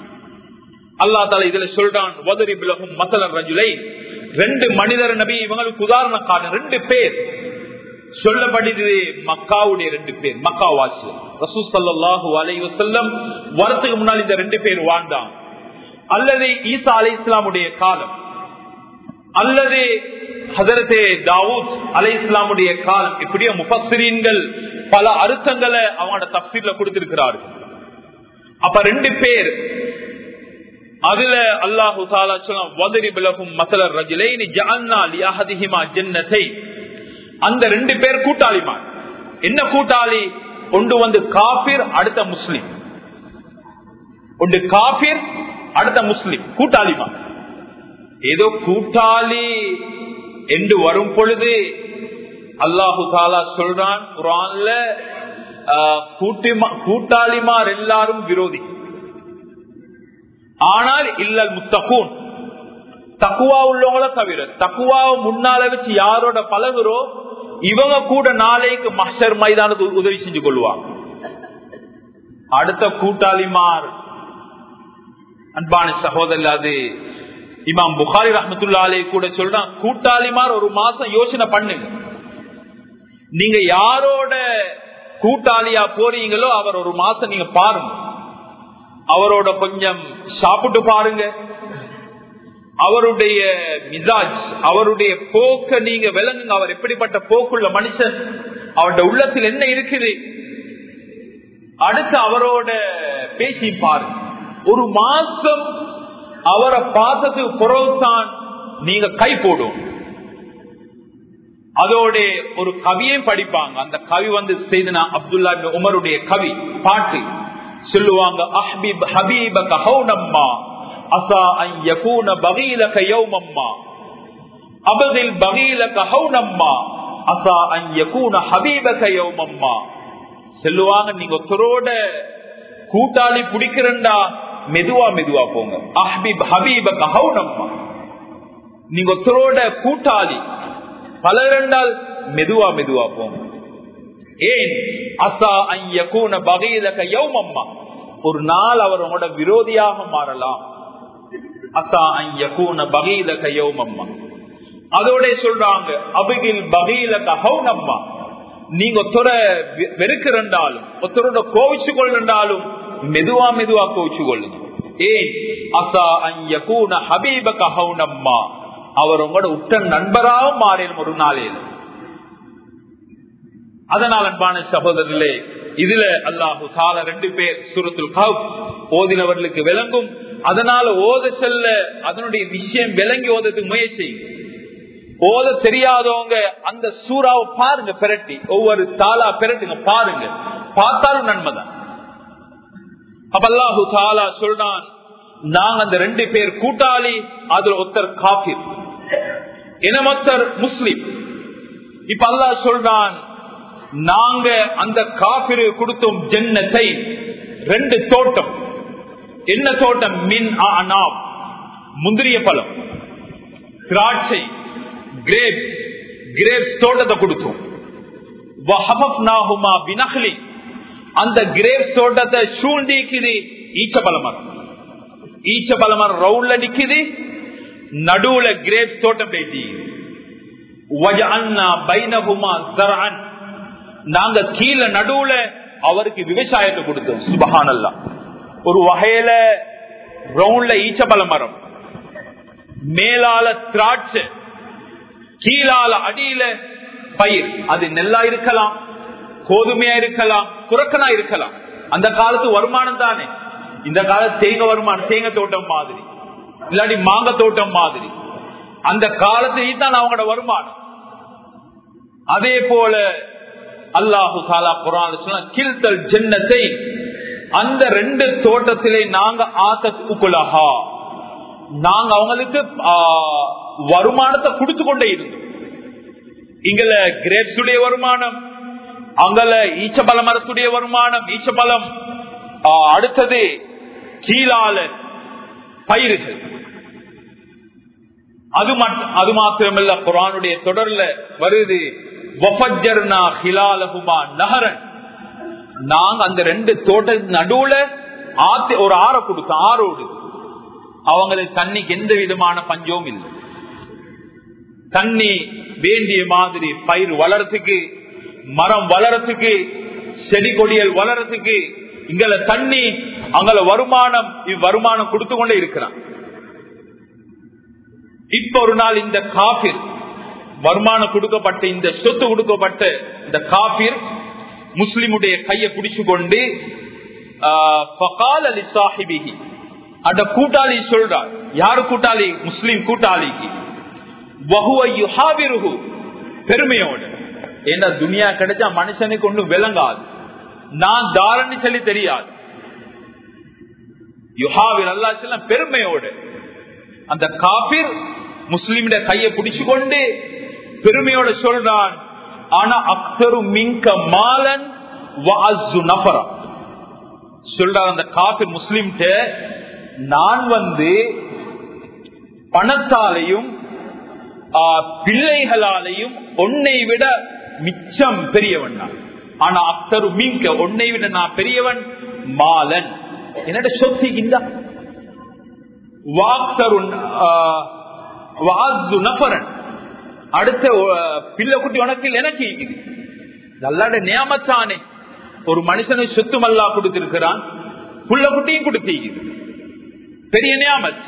Speaker 1: அல்லா தாலா இதுல சொல்றான் வதரி பிலகும் மசலர் ரஜுலை ரெண்டு மனிதர் நபி இவங்களுக்கு உதாரண காரணம் ரெண்டு பேர். சொல்லப்படுது மக்காவுடைய ரெண்டு பேர் மக்கா வாசி ரசூ சல்லாஹூ அலை வசல்லம் வரத்துக்கு முன்னால் இந்த ரெண்டு பேர் வாழ்ந்தான். அல்லது ஈசா அலை இஸ்லாமுடைய காலம். அல்லது ஹதரத்தே தாவூத் அலை இஸ்லாமுடைய காலம் இப்படியே முபஸ்ரீன்கள் பல அர்த்தங்களை அவங்களோட தப்சீர்ல கொடுத்திருக்கிறார்கள். அப்ப ரெண்டு பேர் அதுல அல்லாஹு வதரி பிலகும் மசலர் ரஜிலைனி ஜஅல்னா லியஹதிஹிமா ஜன்னத்தை. அந்த ரெண்டு பேர் கூட்டாளிமார். என்ன கூட்டாளி? ஒன்று வந்து காபிர் அடுத்த முஸ்லிம். ஒன்று காபிர் அடுத்த முஸ்லிம் கூட்டாளிமார். ஏதோ கூட்டாளி என்று வரும் பொழுது அல்லாஹு தாலா சொல்றான் குரான்ல ஆஹ், கூட்டிமா- கூட்டாளிமார் எல்லாரும் விரோதி. ஆனால் இல்லல் முத்தகூன். தக்குவா உள்ளவங்கள தவிர தக்குவாவை முன்னால வச்சு யாரோட பழகுறோ இவங்க கூட நாளைக்கு மஷர் மைதானத்துக்கு உதவி செஞ்சு கொள்வாங்க. அடுத்த கூட்டாளிமார் அன்பான சகோதரர் அது இமாம் புகாரி ரஹமத்துல்லாலே கூட சொல்றான் கூட்டாளிமார் ஒரு மாசம் யோசனை பண்ணுங்க. நீங்க யாரோட கூட்டாளியா போறீங்களோ அவர் ஒரு மாசம் நீங்க பாருங்க. அவரோட கொஞ்சம் சாப்பிட்டு பாருங்க. அவருடைய மிசாஜ் அவருடைய போக்க நீங்க விளங்குங்க. அவர் எப்படிப்பட்ட போக்குள்ள மனுஷன்? அவருடைய உள்ளத்தில் என்ன இருக்குது? அடுத்து அவரோட பேசி பாருங்க. ஒரு மாசம் அவரை பார்த்ததுக்கு பிறகுதான் நீங்க கை போடும். அதோட ஒரு கவியை படிப்பாங்க. அந்த கவி வந்து செய்தனா அப்துல்லா இப்னு உமருடைய கவி பாட்டு. சொல்லுவாங்க அஹ்பிப் ஹபீபக ஹௌனம்மா அசா அன் யகூன பகீலக யௌமம்மா அபதில் பகீலக ஹௌனம்மா அசா அன் யகூன ஹபீபக யௌமம்மா. சொல்லுவாங்க நீங்க ஒருத்தரோட கூட்டாளி பிடிக்கிறண்டா மெதுவா மெதுவா போங்க. அஹ்பிப் ஹபீப கஹவுனம்மா நீங்க ஒருத்தரோட கூட்டாளி. பலரெண்டால் மெதுவா மெதுவா போங்க. ஏன்? அசா ஐயக்கூன பகையிலக யௌமம்மா. ஒரு நாள் அவர் உங்களோட விரோதியாக மாறலாம். அசா ஐயகூன பகையிலக யௌமம்மா. அதோட சொல்றாங்க அபகில் பகையிலக ஹவுனம்மா நீங்க ஒருத்தர வெறுக்கிறண்டாலும் ஒருத்தரோட கோவிச்சு கொள்ளாலும் மெதுவா மெதுவா கோச்சு கொள்ளுங்க ஏன் அசா ஐயக்கூன ஹபீபக ஹவுனம்மா அவர் உங்களோட உற்ற நண்பராகவும் மாறிடும் ஒரு நாளையில் அதனால் அன்பான சகோதரர்களே இதுல அல்லாஹு சால ரெண்டு பேர் சுரத்துல் கவ் ஓதினவர்களுக்கு விளங்கும் அதனால ஓத செல்ல அதனுடைய விஷயம் விளங்கி ஓதத்துக்கு முயற்சி ஓத தெரியாதவங்க அந்த சூறாவை பாருங்க பிரட்டி ஒவ்வொரு தாலா பிரட்டுங்க பாருங்க பார்த்தாலும் நன்மைதான் அப்ப தாலா சொல்றான் நாங்க அந்த ரெண்டு பேர் கூட்டாளி அதுல ஒருத்தர் காபிர் இனமொத்தர் முஸ்லிம். இப்ப அல்லாஹ் சொல்றான் நாங்க அந்த காபிரு கொடுத்தோம் ஜென்னத்தை ரெண்டு தோட்டம். என்ன தோட்டம்? மின் ஆனாம் முந்திரிய பழம். திராட்சை. கிரேப்ஸ் கிரேப்ஸ் தோட்டத்தை கொடுத்தோம். வஹபப்னாஹுமா பினஹ்லி. அந்த கிரேப்ஸ் தோட்டத்தை சூழ்ந்திக்குது ஈச்ச பழமரம் ஈச்ச பழமரம் ரவுண்ட்ல நிக்குது. நடுவுல கிரேப்ஸ் தோட்டம் பேட்டி. நாங்க கீழே நடுவுல அவருக்கு விவசாயத்தை கொடுத்தோம். சுபஹானல்லா. ஒரு வகையில ரவுண்ட்ல ஈச்சபல மரம் மேலால திராட்சை. கீழால அடியில பயிர். அது நெல்லா இருக்கலாம். கோதுமையா இருக்கலாம் குரக்கனா இருக்கலாம். அந்த காலத்து வருமானம் தானே? இந்த காலத்து தேங்க வருமானம் தேங்க தோட்டம் மாதிரி. இல்லாட்டி மாங்க தோட்டம் மாதிரி. அந்த காலத்துல தான் அவங்களோட வருமானம். அதே போல அல்லாஹு தாலா குரான் சொன்ன ஜென்னத்தை அந்த ரெண்டு தோட்டத்திலே நாங்க ஆத்தத்துக்குலஹா நாங்க அவங்களுக்கு வருமானத்தை கொடுத்து கொண்டே இருந்தோம் இங்கல கிரேப்ஸுடைய வருமானம் அங்கல ஈச்சபல மரத்துடைய வருமானம் ஈச்சபலம் ஆ, அடுத்தது கீழால பயிர்கள். அது மட்- அது மாத்திரமல்ல குரானுடைய தொடர்ல வருது நாங்க அந்த ரெண்டு தோட்ட நடுவுல ஆத்து ஒரு ஆற கொடுத்தோம் ஆறோடு. அவங்களுக்கு தண்ணிக்கு எந்த விதமான பஞ்சமும் இல்லை. தண்ணி வேண்டிய மாதிரி பயிர் வளர்றதுக்கு மரம் வளர்றதுக்கு செடி கொடியல் வளர்றதுக்கு இங்கள தண்ணி அங்கள வருமானம் இவ்வருமானம் கொடுத்து கொண்டே இருக்கிறான். இப்ப ஒரு நாள் இந்த காபிர் வருமானம் கொடுக்கப்பட்ட இந்த சொத்து கொடுக்கப்பட்ட இந்த காபிர் முஸ்லிமுடைய கையை பிடிச்சு கொண்டு ஆஹ், ஃபகால அந்த கூட்டாளி சொல்றார் யாரு கூட்டாளி? முஸ்லிம் கூட்டாளிக்கு. பெருமையோடு. ஏன்னா துனியா கிடைச்சா மனுஷனுக்கு ஒன்றும் விளங்காது. நான் தாரணி சொல்லி தெரியாது. யுஹாவில் அல்லா பெருமையோடு அந்த காபிர் முஸ்லீமிட கையை பிடிச்சு கொண்டு பெருமையோட சொல்றான் ஆனா அக்சரு மிங்க மாலன் வஅஸ்ஸு நஃபரா. சொல்றார் அந்த காபிர் முஸ்லிம் நான் வந்து பணத்தாலையும் பிள்ளைகளாலையும் உன்னை விட மிச்சம் பெரியவன் நான். ஆனா அக்தரு மீங்க உன்னை விட நான் பெரியவன் மாலன். என்னோட சொத்திக்கின்ற வாக்தருன் நபரன் அடுத்த பிள்ளை குட்டி உனக்கு எனக்கு நல்லாட நியமத்தானே. ஒரு மனுஷனை சொத்து மல்லா கொடுத்திருக்கிறான் புள்ள குட்டியும் கொடுத்தீங்க பெரிய நியாமத்.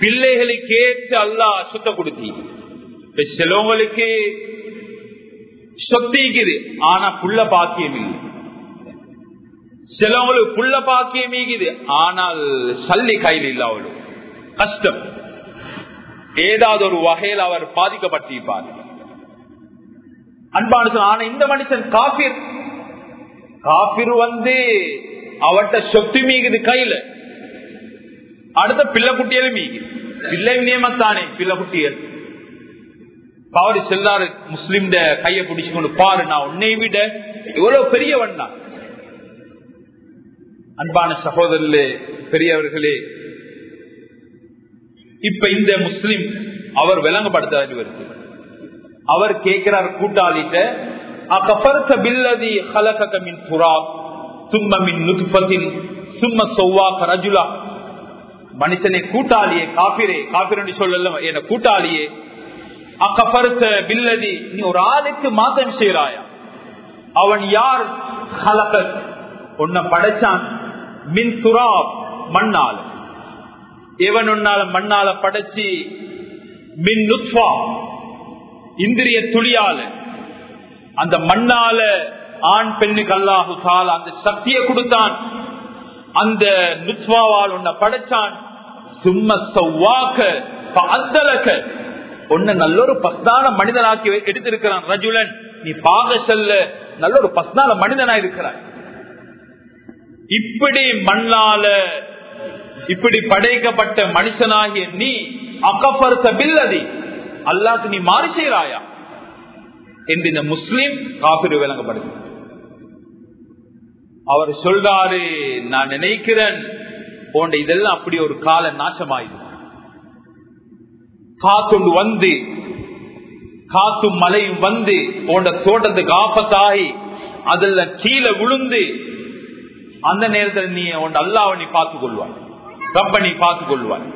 Speaker 1: பிள்ளைகளுக்கு ஏற்று அல்லா சொத்தை கொடுத்தீங்க சிலவங்களுக்கு சொத்திக்குது. ஆனா புள்ள பாக்கியம் இல்லை சிலவங்களுக்கு புள்ள பாக்கியம் ஈகுது ஆனால் சல்லி கையில் இல்ல அவளு. கஷ்டம். ஏதாவது ஒரு வகையில் அவர் பாதிக்கப்பட்டிருப்பார். அன்பானு ஆனா இந்த மனுஷன் காபிர் காபிர் வந்து அவட்ட சொத்து மீகுது கையில. அடுத்த பிள்ளை குட்டியலும் மீகுது. பிள்ளை நியமத்தானே பிள்ளை குட்டியல் அவரு செல்லாரு முஸ்லிம் கையை பிடிச்சு கொண்டு பாரு நான் உன்னை விட எவ்வளவு பெரியவன் அன்பான சகோதரர்களே பெரியவர்களே இப்ப இந்த முஸ்லிம் அவர் விளங்கப்படுத்த வருது அவர் கேட்கிறார் கூட்டாளிட்ட அகபர்த்த பில்லதி ஹலகக மின் துராப் நுத்பத்தின் சும்ம ரஜுலா. மனுஷனை கூட்டாளியே காபிரே காபிரன்னு சொல்லல என கூட்டாளியே அக்கபருத்த பில்லதி நீ ஒரு ஆளுக்கு மாத்தம் செய்யறாயா அவன் யார்? ஹலகத். உன்னை படைச்சான் மின் துராப் மண்ணால. எவன் உன்னால மண்ணால படைச்சி மின் நுத்வா இந்திரிய துளியால. அந்த மண்ணால ஆண் பெண்ணுக்கு அல்லாஹு அந்த சக்தியை கொடுத்தான். அந்த நுத்வாவால் உன்னை படைச்சான். சும்ம சவ்வாக்க அந்தலக்க உன்னை நல்ல ஒரு பஸ்தான மனிதனாக்கி எடுத்திருக்கிறான் ரஜுலன். நீ பாக செல்ல நல்ல ஒரு பஸ்தான மனிதனா இருக்கிறாய் இப்படி மண்ணால இப்படி படைக்கப்பட்ட மனுஷனாகிய நீ அகப்பருத்த பில்லதி. அல்லாக்கு நீ மாறி செய்யறாயா என்று இந்த முஸ்லீம் காப்பீடு விளங்கப்படுது. அவர் சொல்றாரு நான் நினைக்கிறேன் போன்ற இதெல்லாம் அப்படி ஒரு கால நாசமாயுது காத்துண்டு வந்து காத்தும் மலையும் வந்து போன்ற தோட்டத்துக்கு ஆபத்தாகி அதுல கீழே விழுந்து அந்த நேரத்தில் நீ உன் அல்லாவை நீ பார்த்துக் கொள்வாய் ரப்ப நீ பார்த்துக் கொள்வாய்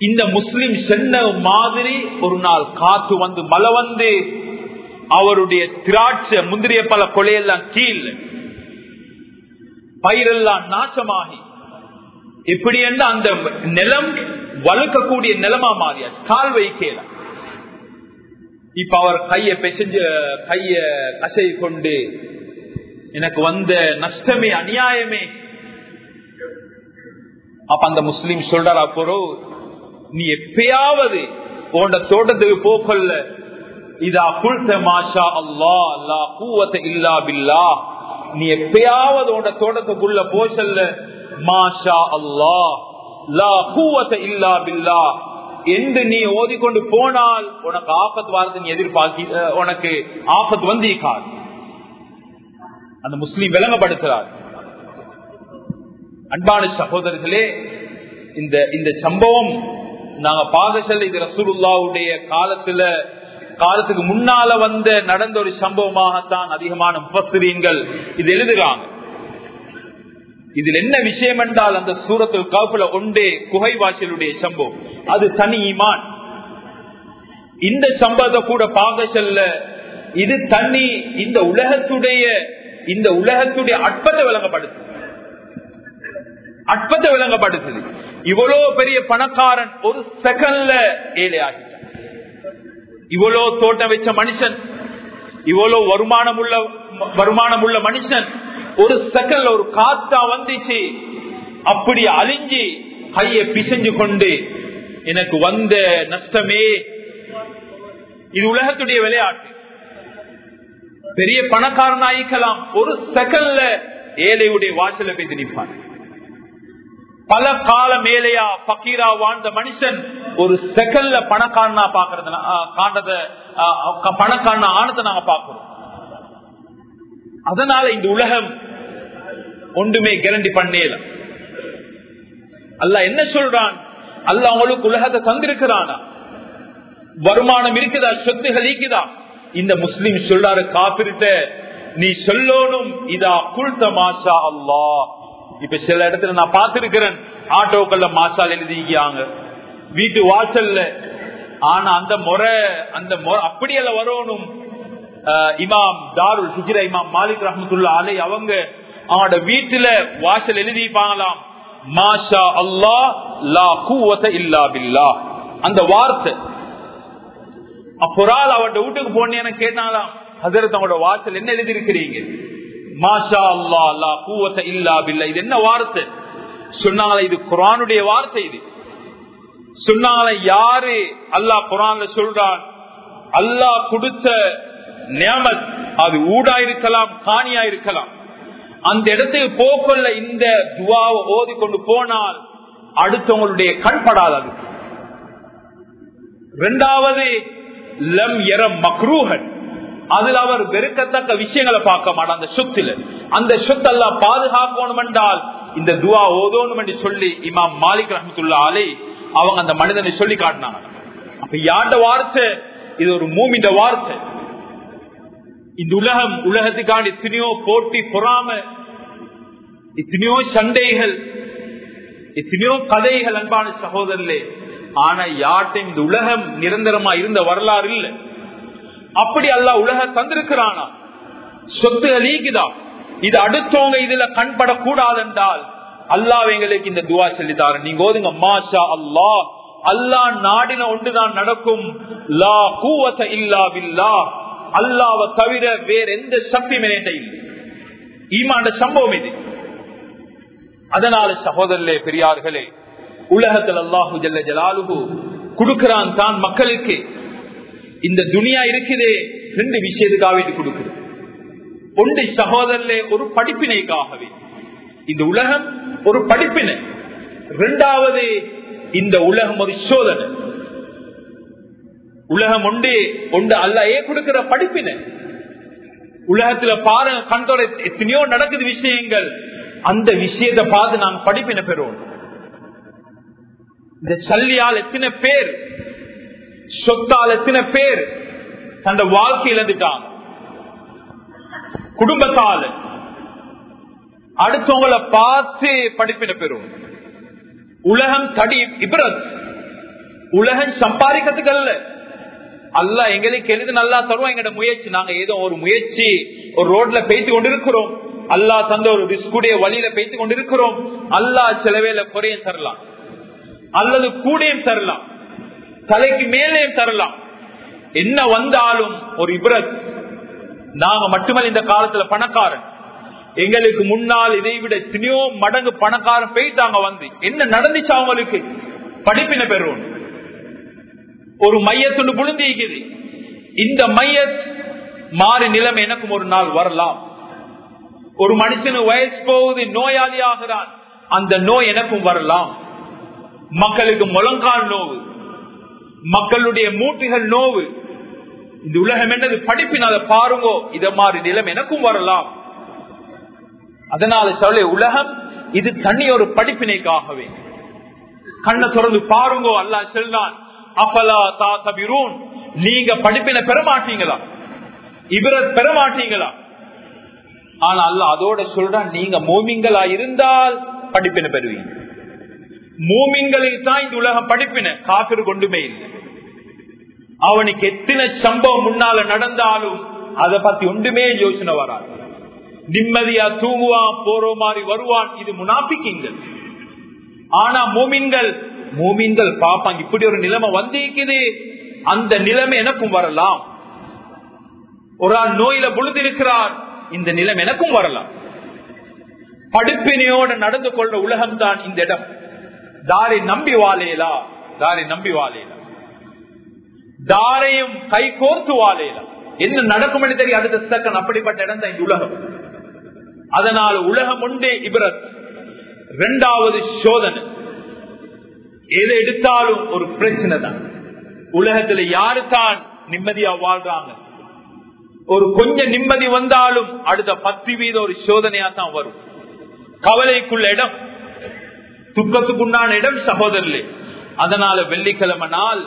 Speaker 1: இந்த முஸ்லிம் சென்ன மாதிரி ஒரு நாள் காத்து வந்து மலை வந்து அவருடைய திராட்சை முந்திரிய பல கொலையெல்லாம் கீழ் பயிரெல்லாம் நாசமாகி இப்படி என்று அந்த நிலம் வழுக்கக்கூடிய நிலமா மாறியாச்சு. கால் வைக்கலாம் இப்ப அவர் கைய பெசஞ்சு கைய கசை கொண்டு எனக்கு வந்த நஷ்டமே அநியாயமே. அப்ப அந்த முஸ்லீம் சொல்றா போறோ நீ எப்பயாவது உன்னோட தோட்டத்துக்கு போக்கொள்ள இதா குழ்த்த மாஷா அல்லா அல்லா பூவத்தை இல்லா பில்லா. நீ எப்பயாவது உன்னோட தோட்டத்துக்குள்ள போசல்ல. மாஷா லா இல்லா பில்லா என்று நீ ஓதிக்கொண்டு போனால் உனக்கு ஆபத்து வாரத்தை நீ எதிர்பார்க்க உனக்கு ஆபத்து வந்திருக்காது. அந்த முஸ்லீம் விளங்கப்படுத்துறார் அன்பான சகோதரர்களே இந்த இந்த சம்பவம் நாங்க பாகசல் இது ரசூலுல்லாவுடைய காலத்துல காலத்துக்கு முன்னால வந்த நடந்த ஒரு சம்பவமாகத்தான் அதிகமான முப்பஸ்திரீன்கள் இது எழுதுறாங்க இதில் என்ன விஷயம் என்றால் அந்த சூரத்தில் காப்புல ஒன்றே குகைவாசலுடைய சம்பவம். அது தனி ஈமான். இந்த சம்பவத்தை கூட பாகசல்ல இது தனி இந்த உலகத்துடைய இந்த உலகத்துடைய அற்பத்தை விளங்கப்படுது அற்பத்தை விளங்கப்படுத்துது. இவ்வளவு பெரிய பணக்காரன் ஒரு செகண்ட்ல ஏழை ஆகிட்டான். இவ்வளவு தோட்டம் வச்ச மனுஷன் இவ்வளவு வருமானம் உள்ள வருமானம் உள்ள மனுஷன் ஒரு செகண்ட்ல ஒரு காத்தா வந்துச்சு. அப்படி அழிஞ்சி கைய பிசைஞ்சு கொண்டு எனக்கு வந்த நஷ்டமே. இது உலகத்துடைய விளையாட்டு. பெரிய பணக்காரன் ஆயிக்கலாம் ஒரு செகண்ட்ல ஏழையுடைய வாசல போய் திணிப்பான் பல கால மேலையா பக்கீரா வாழ்ந்த மனுஷன் ஒரு செகண்ட்ல பணக்காரனா பாக்குறது காண்டத பணக்காரன ஆனதை நாங்க பாக்குறோம் அதனால இந்த உலகம் ஒன்றுமே கேரண்டி பண்ணேல. அல்ல என்ன சொல்றான்? அல்ல அவங்களுக்கு உலகத்தை தந்திருக்கிறானா? வருமானம் இருக்குதா? சொத்துகள் இருக்குதா? இந்த முஸ்லீம் சொல்றாரு காப்பிருட்ட நீ சொல்லணும் இதா குல்த மாஷா அல்லா இப்ப சில இடத்துல நான் பார்த்திருக்கிறேன் ஆட்டோக்கள்ல மாசால் எழுதிக்காங்க வீட்டு வாசல்ல. ஆனா அந்த முறை அந்த அப்படியெல்லாம் வரணும். இமாம் தாருல் ஹிஜ்ரா இமாம் மாலிக் ரஹமத்துல்லா அலை அவங்க அவனோட வீட்டுல வாசல் எழுதிப்பாங்களாம் மாஷா அல்லா லா கூவத்த இல்லா பில்லா. அந்த வார்த்தை. அப்பொறால் அவட்ட வீட்டுக்கு போனேன்னு கேட்டாலாம் ஹசரத் அவங்களோட வாசல் என்ன எழுதி இருக்கிறீங்க மாஷா அல்லா லா கூவத்த இல்லா பில்லா. இது என்ன வார்த்தை? சொன்னாங்களா இது குரானுடைய வார்த்தை இது. சொன்னால யாரு அல்லாஹ் குரான்ல சொல்றான்? அல்லாஹ் கொடுத்த நியமத். அது ஊடா இருக்கலாம் காணியா இருக்கலாம் அந்த இடத்துக்கு போக்கொள்ள இந்த துவாவை ஓதி கொண்டு போனால் அடுத்தவங்களுடைய கண்படாது அது இரண்டாவது லம் எர மக்ரூகன் அதுல அவர் வெறுக்கத்தக்க விஷயங்களை பார்க்க மாட்டார் அந்த சொத்துல. அந்த சொத்து எல்லாம் பாதுகாக்கணும் என்றால் இந்த துவா ஓதோணும் என்று சொல்லி இமாம் மாலிக் ரஹமத்துல்லா அலை அவங்க அந்த மனிதனை சொல்லி காட்டினாங்க. அப்ப யாண்ட வார்த்தை? இது ஒரு மூமிந்த வார்த்தை. இந்த உலகம் உலகத்துக்கான எத்தனையோ போட்டி பொறாம எத்தனையோ சண்டைகள் எத்தனையோ கதைகள் அன்பான சகோதரர்களே. ஆனா யார்ட்டையும் இந்த உலகம் நிரந்தரமா இருந்த வரலாறு இல்லை. அப்படி அல்ல உலக தந்திருக்கிறானா? சொத்து நீக்குதா இது அடுத்தவங்க இதுல கண்படக்கூடாது என்றால் அல்லாஹ் எங்களுக்கு இந்த துவா சொல்லித்தாரு நீங்க ஓதுங்க மாஷா அல்லாஹ் அல்லா நாடின ஒன்றுதான் நடக்கும். லா கூவச இல்லா வில்லா அல்லாவை தவிர வேற எந்த சக்தி மேலே இல்லை. ஈமாண்ட சம்பவம் இது. அதனால சகோதரர்களே பெரியார்களே உலகத்தில் அல்லாஹு ஜல்ல ஜலாலுகு கொடுக்கிறான் தான் மக்களுக்கு. இந்த துனியா இருக்குதே ரெண்டு விஷயத்துக்காக வேண்டி கொடுக்குது. ஒன்று சகோதரர்களே ஒரு படிப்பினைக்காகவே. இந்த உலகம் ஒரு படிப்பினை. இரண்டாவது இந்த உலகம் ஒரு சோதனை. உலகம் ஒன்று ஒன்று அல்ல ஏ கொடுக்கிற படிப்பின. உலகத்துல பாருங்க கண்டோட எத்தனையோ நடக்குது விஷயங்கள். அந்த விஷயத்தை பார்த்து நாங்க படிப்பின பெறுவோம். இந்த சல்லியால் எத்தனை பேர் சொத்தால் எத்தனை பேர் தந்த வாழ்க்கை இழந்துட்டாங்க குடும்பத்தால. அடுத்தவங்களை பார்த்து படிப்பின பெறும் உலகம் தடி இப்ரத். உலகம் சம்பாதிக்கிறதுக்கு அல்ல. அல்ல எங்களுக்கு எழுது நல்லா தருவோம் எங்களோட முயற்சி. நாங்க ஏதோ ஒரு முயற்சி ஒரு ரோட்ல பேசி கொண்டிருக்கிறோம். அல்லா தந்த ஒரு ரிஸ்குடைய வழியில பேசிக் கொண்டிருக்கிறோம். அல்லா சிலவேல குறையும் தரலாம். அல்லது கூடையும் தரலாம். தலைக்கு மேலேயும் தரலாம். என்ன வந்தாலும் ஒரு இப்ரத். நாங்க மட்டுமல்ல இந்த காலத்துல பணக்காரன். எங்களுக்கு முன்னால் இதை விட எத்தனையோ மடங்கு பணக்காரன் போயிட்டாங்க வந்து. என்ன நடந்துச்சு அவங்களுக்கு? படிப்பின பெறுவோம். ஒரு மையத்துண்டு புழுந்திக்குது இந்த மையத் மாறி நிலைமை எனக்கும் ஒரு நாள் வரலாம். ஒரு மனுஷனு வயசு போகுது நோயாளி ஆகிறான் அந்த நோய் எனக்கும் வரலாம். மக்களுக்கு முழங்கால் நோவு மக்களுடைய மூட்டுகள் நோவு. இந்த உலகம் என்னது? படிப்பினால பாருங்கோ இத மாதிரி நிலம் எனக்கும் வரலாம். அதனால சொல்ல உலகம் இது தனி ஒரு படிப்பினைக்காகவே. கண்ணை தொடர்ந்து பாருங்கோ அல்லா செல்லான் அப்பலா தா தபிரூன் நீங்க படிப்பினை பெற மாட்டீங்களா பெறமாட்டீங்களா பெற மாட்டீங்களா ஆனா அல்ல அதோட சொல்றான் நீங்க மோமிங்களா இருந்தால் படிப்பினை பெறுவீங்க. மூமிங்களில் தான் இந்த உலகம் படிப்பின காப்பிரு கொண்டுமே இல்லை. அவனுக்கு எத்தனை சம்பவம் முன்னால நடந்தாலும் அதை பத்தி ஒன்றுமே யோசனை வராது. நிம்மதியா தூங்குவான் போற மாதிரி வருவான் இது முனாபிக்கிங்கள் ஆனா மோமின்கள் மூமின்கள் பாப்பாங்க இப்படி ஒரு நிலைமை வந்திருக்குது. அந்த நிலைமை எனக்கும் வரலாம். ஒரு ஆள் நோயில பொழுதிருக்கிறார் இந்த நிலைமை எனக்கும் வரலாம். படிப்பினையோடு நடந்து கொள்ற உலகம் தான் இந்த இடம். தாரை நம்பி வாழையலா தாரை நம்பி வாழையலா தாரையும் கை கோர்த்து வாழையலாம் என்ன நடக்கும் தெரியும். அடுத்த செகண்ட் அப்படிப்பட்ட இடம் தான் இந்த உலகம். அதனால் உலகம் உண்டே இபரத். இரண்டாவது சோதனை. எதை எடுத்தாலும் ஒரு பிரச்சனை தான். உலகத்துல யாருத்தான் நிம்மதியா வாழ்றாங்க? ஒரு கொஞ்சம் நிம்மதி வந்தாலும் அடுத்த பத்து வீத ஒரு சோதனையா தான் வரும். கவலைக்குள்ள இடம். துக்கத்துக்குண்டான இடம் சகோதரர்களே. அதனால வெள்ளிக்கிழமை நாள்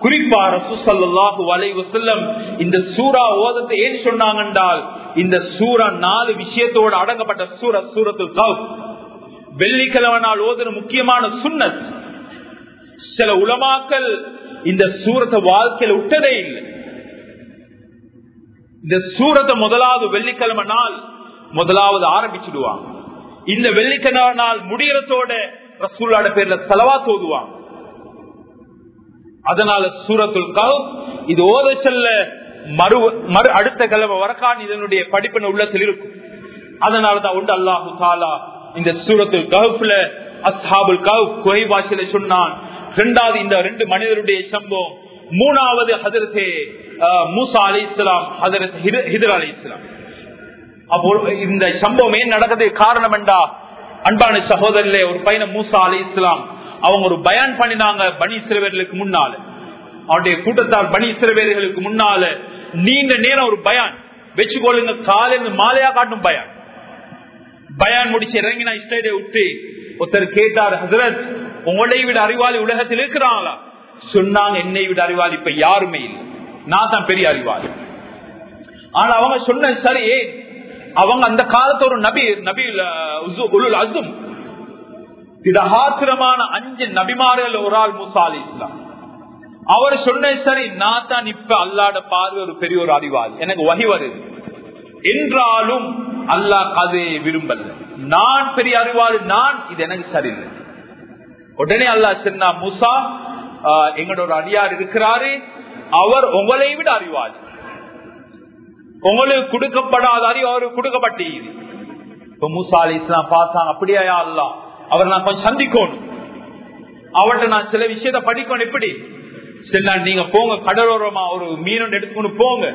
Speaker 1: குறிப்பா ரசூசல்லாஹு வலைவு செல்லம் இந்த சூரா ஓதத்தை ஏன் சொன்னாங்க என்றால் இந்த சூரா நாலு விஷயத்தோடு அடங்கப்பட்ட சூர சூரத்து கவ் வெள்ளிக்கிழமை நாள் ஓதுன முக்கியமான சுண்ணத் சில உலமாக்கள் இந்த சூரத்தை வாழ்க்கையில விட்டதே இல்லை. இந்த சூரத்தை முதலாவது வெள்ளிக்கிழமை நாள் முதலாவது ஆரம்பிச்சுடுவாங்க. இந்த வெள்ளிக்கிழமை நாள் முடியறதோட ரசூல்லாட பேர்ல செலவா தோதுவாங்க அதனால சூரத்துல் கவ் இது ஓத செல்ல மறு மறு அடுத்த கிழமை வரக்கான் இதனுடைய படிப்பின உள்ளத்தில் இருக்கும். அதனாலதான் உண்டு அல்லாஹு தாலா இந்த சூரத்துல் கவுப்ல அஸ்ஹாபுல் கவுப் குகை சொன்னான் இரண்டாவது இந்த ரெண்டு மனிதருடைய சம்பவம். மூணாவது ஹதரத்தே மூசா அலி இஸ்லாம் ஹதரத் ஹிதர் அலி இஸ்லாம் அப்போ இந்த சம்பவம் ஏன் நடக்கிறது காரணம் என்றா அன்பான சகோதரிலே ஒரு பையன் மூசா அலி இஸ்லாம் அவங்க ஒரு பயான் பண்ணினாங்க பனி சிறுவர்களுக்கு முன்னால. அவருடைய கூட்டத்தார் பனி சிறுவர்களுக்கு முன்னால நீண்ட நேரம் ஒரு பயான். வச்சுக்கொள்ளுங்க காலையில் மாலையா காட்டும் பயான். பயான் முடிச்சு இறங்கினா நான் விட்டு ஒருத்தர் கேட்டார் ஹசரத் உங்களை விட அறிவாளி உலகத்தில் இருக்கிறாங்களா? சொன்னாங்க என்னை விட அறிவாளி இப்ப யாருமே இல்லை. நான் தான் பெரிய அறிவாளி. ஆனா அவங்க சொன்ன சரி அவங்க அந்த காலத்து ஒரு நபி நபி உலுல் அசும். திடகாத்திரமான அஞ்சு நபிமார்கள் ஒரு ஆள் முசாலி அலி இஸ்லாம். அவர் சொன்ன சரி நான் தான் இப்ப அல்லாட பார்வை ஒரு பெரிய ஒரு அறிவாளி. எனக்கு வகி வருது. என்றாலும் அல்லாஹ் அதை விரும்பல. நான் பெரிய அறிவாளி நான் இது எனக்கு சரியில்லை உடனே அல்லா சொன்னா மூசா எங்களோட அடியார் இருக்கிறாரு. அவர் உங்களை விட அறிவார். உங்களுக்கு கொடுக்கப்படாத அறிவு அவருக்கு கொடுக்கப்பட்டீங்க இப்ப மூசா அலி இஸ்லாம் பார்த்தாங்க அப்படியா அல்லா அவர் நான் கொஞ்சம் சந்திக்கணும். அவர்கிட்ட நான் சில விஷயத்த படிக்கணும் எப்படி? சரி நீங்க போங்க கடலோரமா ஒரு மீனோட எடுத்துக்கொண்டு போங்க.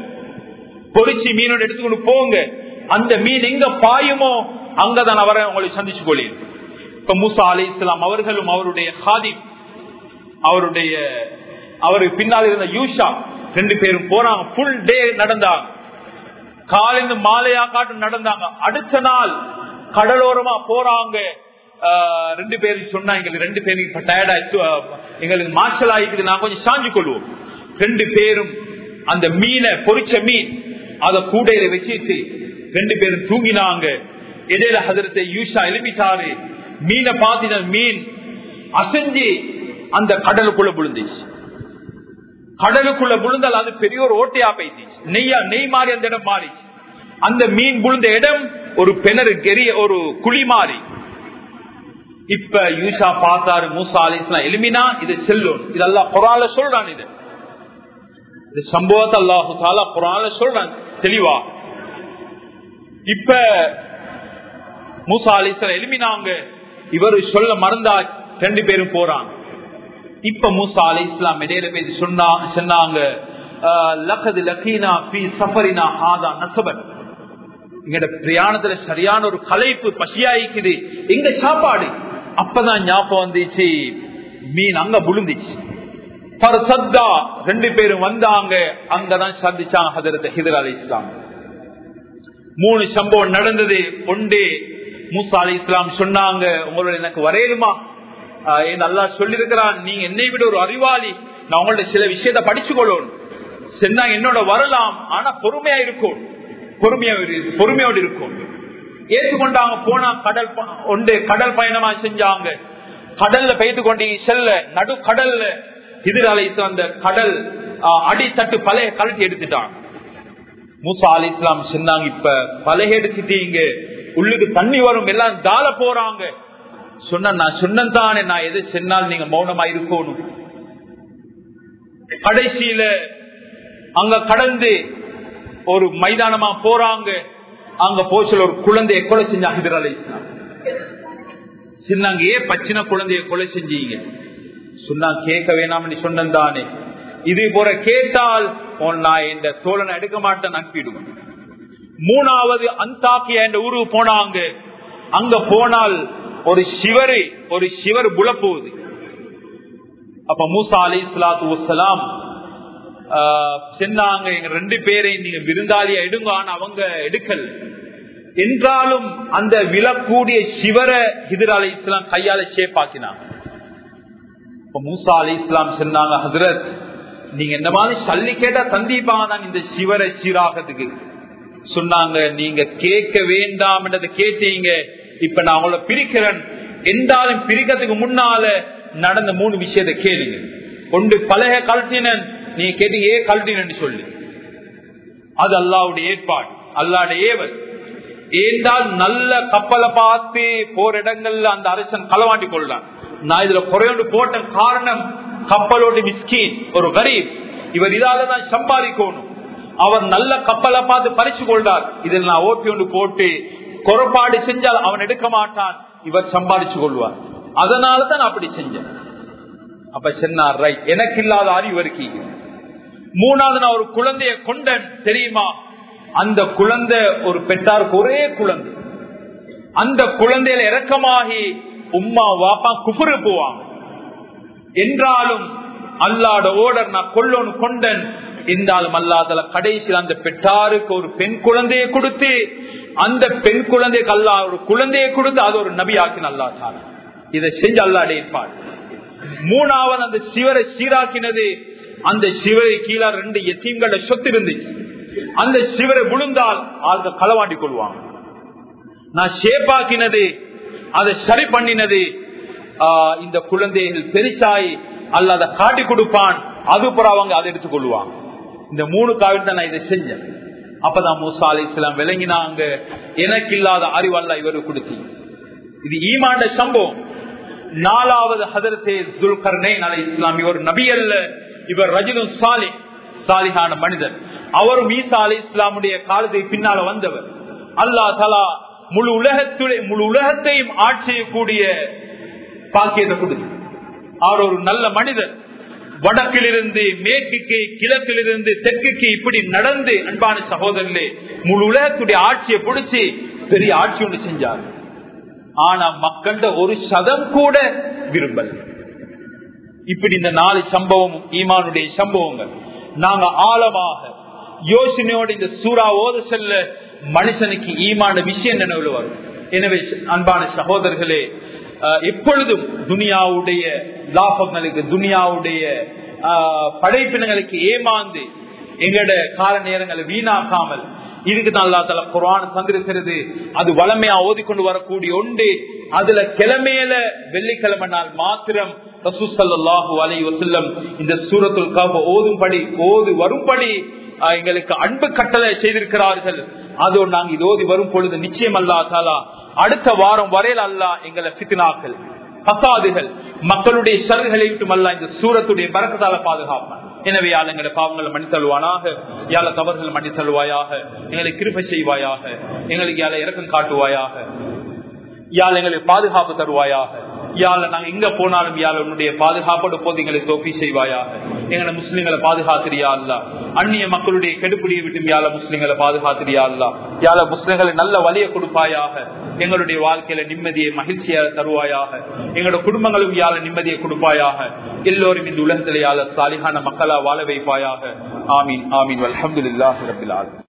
Speaker 1: பொறிச்சு மீனோட எடுத்துக்கொண்டு போங்க. அந்த மீன் எங்க பாயுமோ அங்கதான் அவரை உங்களை சந்திச்சு கொள்ளேன் இப்ப மூசா அலி இஸ்லாம் அவர்களும் அவருடைய ஹாதிம் அவருடைய அவருக்கு பின்னால் இருந்த யூஷா ரெண்டு பேரும் போனாங்க. புல் டே நடந்தாங்க. காலிந்து மாலையா காட்டும் நடந்தாங்க. அடுத்த நாள் கடலோரமா போறாங்க. ரெண்டு பேரும் சொன்னா எங்களுக்கு ரெண்டு பேரும் இப்ப டயர்டா எங்களுக்கு மார்ஷல் ஆகிக்குது நான் கொஞ்சம் சாஞ்சு கொள்வோம். ரெண்டு பேரும் அந்த மீனை பொறிச்ச மீன் அத கூடையில வச்சுட்டு ரெண்டு பேரும் தூங்கினாங்க. இடையில ஹதரத்தை யூஷா எழுப்பிட்டாரு. மீனை பார்த்து மீன் அசைஞ்சு அந்த கடலுக்குள்ள விழுந்துச்சு. கடலுக்குள்ள விழுந்தால் அது பெரிய ஒரு ஓட்டையா போயிடுச்சு. நெய்யா நெய் மாறி அந்த இடம் மாறிச்சு. அந்த மீன் விழுந்த இடம் ஒரு பிணறு கெரிய ஒரு குழி மாறி. இப்ப யூசா பார்த்தாரு மூசா அலிஸ்லாம் எலுமினா இது செல்லும் இதெல்லாம் குரால சொல்றான் இது. இந்த சம்பவத்தை அல்லாஹு தாலா குரால சொல்றான். தெளிவா. இப்ப மூசா அலிஸ்லாம் எலுமினாங்க இவர் சொல்ல மறந்தா ரெண்டு பேரும் போறாங்க. இப்ப மூசா அலி இஸ்லாம் இடையில பேசி சொன்னா சொன்னாங்க லக்கது லக்கீனா பி சஃபரினா ஆதா நசபன். எங்கட பிரயாணத்துல சரியான ஒரு கலைப்பு பசியாயிக்குது. எங்க சாப்பாடு. அப்பதான் ஞாபகம் வந்துச்சு மீன் அங்க புழுந்துச்சு சத்தா ரெண்டு பேரும் வந்தாங்க அங்கதான் சந்திச்சாங்க ஹதரத் ஹிதர் அலி இஸ்லாம். மூணு சம்பவம் நடந்தது. ஒன்று மூசா அலி இஸ்லாம் சொன்னாங்க உங்களோட எனக்கு வரையணுமா? நல்லா சொல்லிருக்கிறான் நீங்க என்னை விட ஒரு அறிவாளி. நான் உங்கள்ட்ட சில விஷயத்த படிச்சு கொள்ளணும் சொன்னா என்னோட வரலாம். ஆனா பொறுமையா இருக்கும். பொறுமையா பொறுமையோடு இருக்கும். ஏற்றுக்கொண்டாங்க. போனா கடல் ஒன்று கடல் பயணமா செஞ்சாங்க. கடல்ல பெய்து கொண்டு செல்ல. நடு கடல்ல எதிர் அழைத்து அந்த கடல் அடித்தட்டு பழைய கழட்டி எடுத்துட்டாங்க மூசா அலி இஸ்லாம் சொன்னாங்க இப்ப பழைய எடுத்துட்டீங்க. உள்ளுக்கு தண்ணி வரும் எல்லாம் தாழ போறாங்க. சொன்ன நான் சொன்னதானே நான் எது சொன்னால் நீங்க மௌனமா இருக்கணும். கடைசியில அங்க கடந்து ஒரு மைதானமா போறாங்க. அங்க போச்சல ஒரு குழந்தைய கொலை செஞ்சாங்க ஹிதர் அலி இஸ்லாம். ஏன் பச்சின குழந்தைய கொலை செஞ்சீங்க. சொன்னா கேட்க வேணாம்னு சொன்னதானே இது போற கேட்டால் நான் இந்த தோழனை எடுக்க மாட்டேன் அனுப்பிடுவேன். மூணாவது அந்தாக்கியா என்ற ஊருக்கு போனாங்க அங்க. போனால் ஒரு சிவரு ஒரு சிவர் புலப்போகுது. அப்ப மூசா அலி இஸ்லாத்து வசலாம் சென்னாங்க. எங்க ரெண்டு பேரை நீங்க விருந்தாளியா எடுங்க ஆனா அவங்க எடுக்கல். என்றாலும் அந்த விழக்கூடிய சிவர ஹிதர் அலி இஸ்லாம் கையால ஷேப்பாக்கினாங்க. மூசா அலி இஸ்லாம் சொன்னாங்க ஹசரத் நீங்க இந்த மாதிரி சல்லி கேட்டா சந்திப்பாங்க தான் இந்த சிவரை சீராகிறதுக்கு. சொன்னாங்க நீங்க கேட்க வேண்டாம் என்றதை கேட்டீங்க. இப்ப நான் உங்களை பிரிக்கிறேன். என்றாலும் பிரிக்கிறதுக்கு முன்னால நடந்த மூணு விஷயத்தை கேளுங்க. ஒன்று பழைய கல்ட்டினன் நீ கேட்டு ஏ கல்ட்டினு சொல்லு. அது அல்லாவுடைய ஏற்பாடு அல்லாவுடைய ஏவல். ஏந்தால் நல்ல கப்பலை பார்த்து போற இடங்கள்ல அந்த அரசன் களவாண்டி கொள்றான். நான் இதுல குறையோண்டு போட்ட காரணம் கப்பலோட மிஸ்கின் ஒரு கரீப். இவர் இதால தான் சம்பாதிக்கணும். அவர் நல்ல கப்பலை பார்த்து பறிச்சு கொள்றார் இதில் நான் ஓட்டி ஒன்று போட்டு குறப்பாடு செஞ்சால் அவன் எடுக்க மாட்டான். இவர் சம்பாதிச்சு கொள்வார். அதனால தான் அப்படி செஞ்சேன். அப்ப சென்னார் ரைட் எனக்கு இல்லாத அறிவு இருக்கீங்க. மூணாவது நான் ஒரு குழந்தைய கொண்டேன் தெரியுமா? அந்த குழந்தை ஒரு பெற்றாருக்கு ஒரே குழந்தை. அந்த குழந்தையில இறக்கமாகி உம்மா வாப்பா குஃபுரு போவாங்க என்றாலும் அல்லாட ஓடர் நான் கொள்ளோன்னு கொண்டேன். இருந்தாலும் அல்லாதல கடைசியில் அந்த பெற்றாருக்கு ஒரு பெண் குழந்தையை கொடுத்து அந்த பெண் குழந்தைக்கு அல்லா ஒரு குழந்தையை கொடுத்து அது ஒரு நபியாக்கின அல்லா தான் இதை செஞ்சு அல்லாட ஏற்பாடு மூணாவது அந்த சிவரை சீராக்கினது அந்த சிவரை கீழே ரெண்டு எத்தீம்கள சொத்து இருந்துச்சு. அந்த சிவரை விழுந்தால் ஆளுங்க களவாண்டி கொள்வாங்க. நான் ஷேப்பாக்கினது அதை சரி பண்ணினது இந்த குழந்தைகள் பெருசாய் அல்ல அதை காட்டி கொடுப்பான் அதுபுறம் அவங்க அதை எடுத்துக் கொள்வாங்க. இந்த மூணு காவிட்டு நான் இதை செஞ்சேன். அப்பதான் மூசா அலி இஸ்லாம் விளங்கினாங்க எனக்கு இல்லாத அறிவல்ல இவரு கொடுத்தி இது ஈமாண்ட சம்பவம். நாலாவது ஹதரத்தே துல்கர்னே அலை இஸ்லாம் இவர் நபி அல்ல இவர் ரஜினும் சாலி சாலிகான மனிதர். அவரும் ஈசா அலி இஸ்லாமுடைய காலத்தை பின்னால வந்தவர். அல்லா தலா முழு உலகத்துடைய முழு உலகத்தையும் ஆட்சியக்கூடிய பாக்கியத்தை கொடுத்து அவர் ஒரு நல்ல மனிதர். வடக்கிலிருந்து மேற்குக்கு கிழக்கிலிருந்து தெற்குக்கு இப்படி நடந்து அன்பான சகோதரர்களே முழு உலகத்துடைய ஆட்சியை பிடிச்சி பெரிய ஆட்சி ஒன்று செஞ்சார். ஆனா மக்கள்கிட்ட ஒரு சதம் கூட விரும்பல். இப்படி இந்த நாலு சம்பவம் ஈமானுடைய சம்பவங்கள் நாங்க ஆழமாக யோசனையோடு இந்த சூறா ஓத செல்ல மனுஷனுக்கு ஈமான விஷயம் நினைவு வரும் எனவே அன்பான சகோதரர்களே எப்பொழுதும் துனியாவுடைய லாபங்களுக்கு துனியாவுடைய படைப்பினங்களுக்கு ஏமாந்து எங்களோட கால நேரங்களை வீணாக்காமல் இதுக்கு தான் அல்லா தலா குரான் தந்திருக்கிறது. அது வளமையா ஓதிக்கொண்டு வரக்கூடிய ஒன்று. அதுல கிழமையில வெள்ளிக்கிழமை நாள் மாத்திரம் ரசூசல்லாஹு அலை வசல்லம் இந்த சூரத்துல் காப ஓதும்படி ஓது வரும்படி எங்களுக்கு அன்பு கட்டளை செய்திருக்கிறார்கள். அதோ நாங்க இதோதி வரும் பொழுது நிச்சயம் அல்லா தாலா அடுத்த வாரம் வரையில் அல்லா எங்களை பித்தினாக்கள் பசாதுகள் மக்களுடைய சருகளை விட்டும் அல்ல இந்த சூரத்துடைய பறக்கத்தால பாதுகாப்பான். எனவே யாழ் எங்களை பாவங்களை மன்னித்தல்வானாக தருவானாக யாழ தவறுகள் மன்னி எங்களை கிருபை செய்வாயாக? எங்களுக்கு யாழ இறக்கம் காட்டுவாயாக? யாழ் எங்களுக்கு பாதுகாப்பு தருவாயாக? யாழ நாங்க எங்க போனாலும் யாழ் உன்னுடைய பாதுகாப்போட போது எங்களுக்கு தோப்பி செய்வாயாக. எங்களை முஸ்லிம்களை பாதுகாத்திரியா இல்ல அந்நிய மக்களுடைய கெடுபிடியை விட்டு யாழ முஸ்லிம்களை பாதுகாத்திரியா அல்ல. யாழ முஸ்லிம்களை நல்ல வழியை கொடுப்பாயாக. எங்களுடைய வாழ்க்கையில நிம்மதியை மகிழ்ச்சியாக தருவாயாக. எங்களோட குடும்பங்களும் யாழ நிம்மதியை கொடுப்பாயாக. எல்லோரும் இந்த உலகத்திலே யாழ சாலிகான மக்களா வாழ வைப்பாயாக. ஆமீன் ஆமீன். அலமதுல்லாஹி ரபில்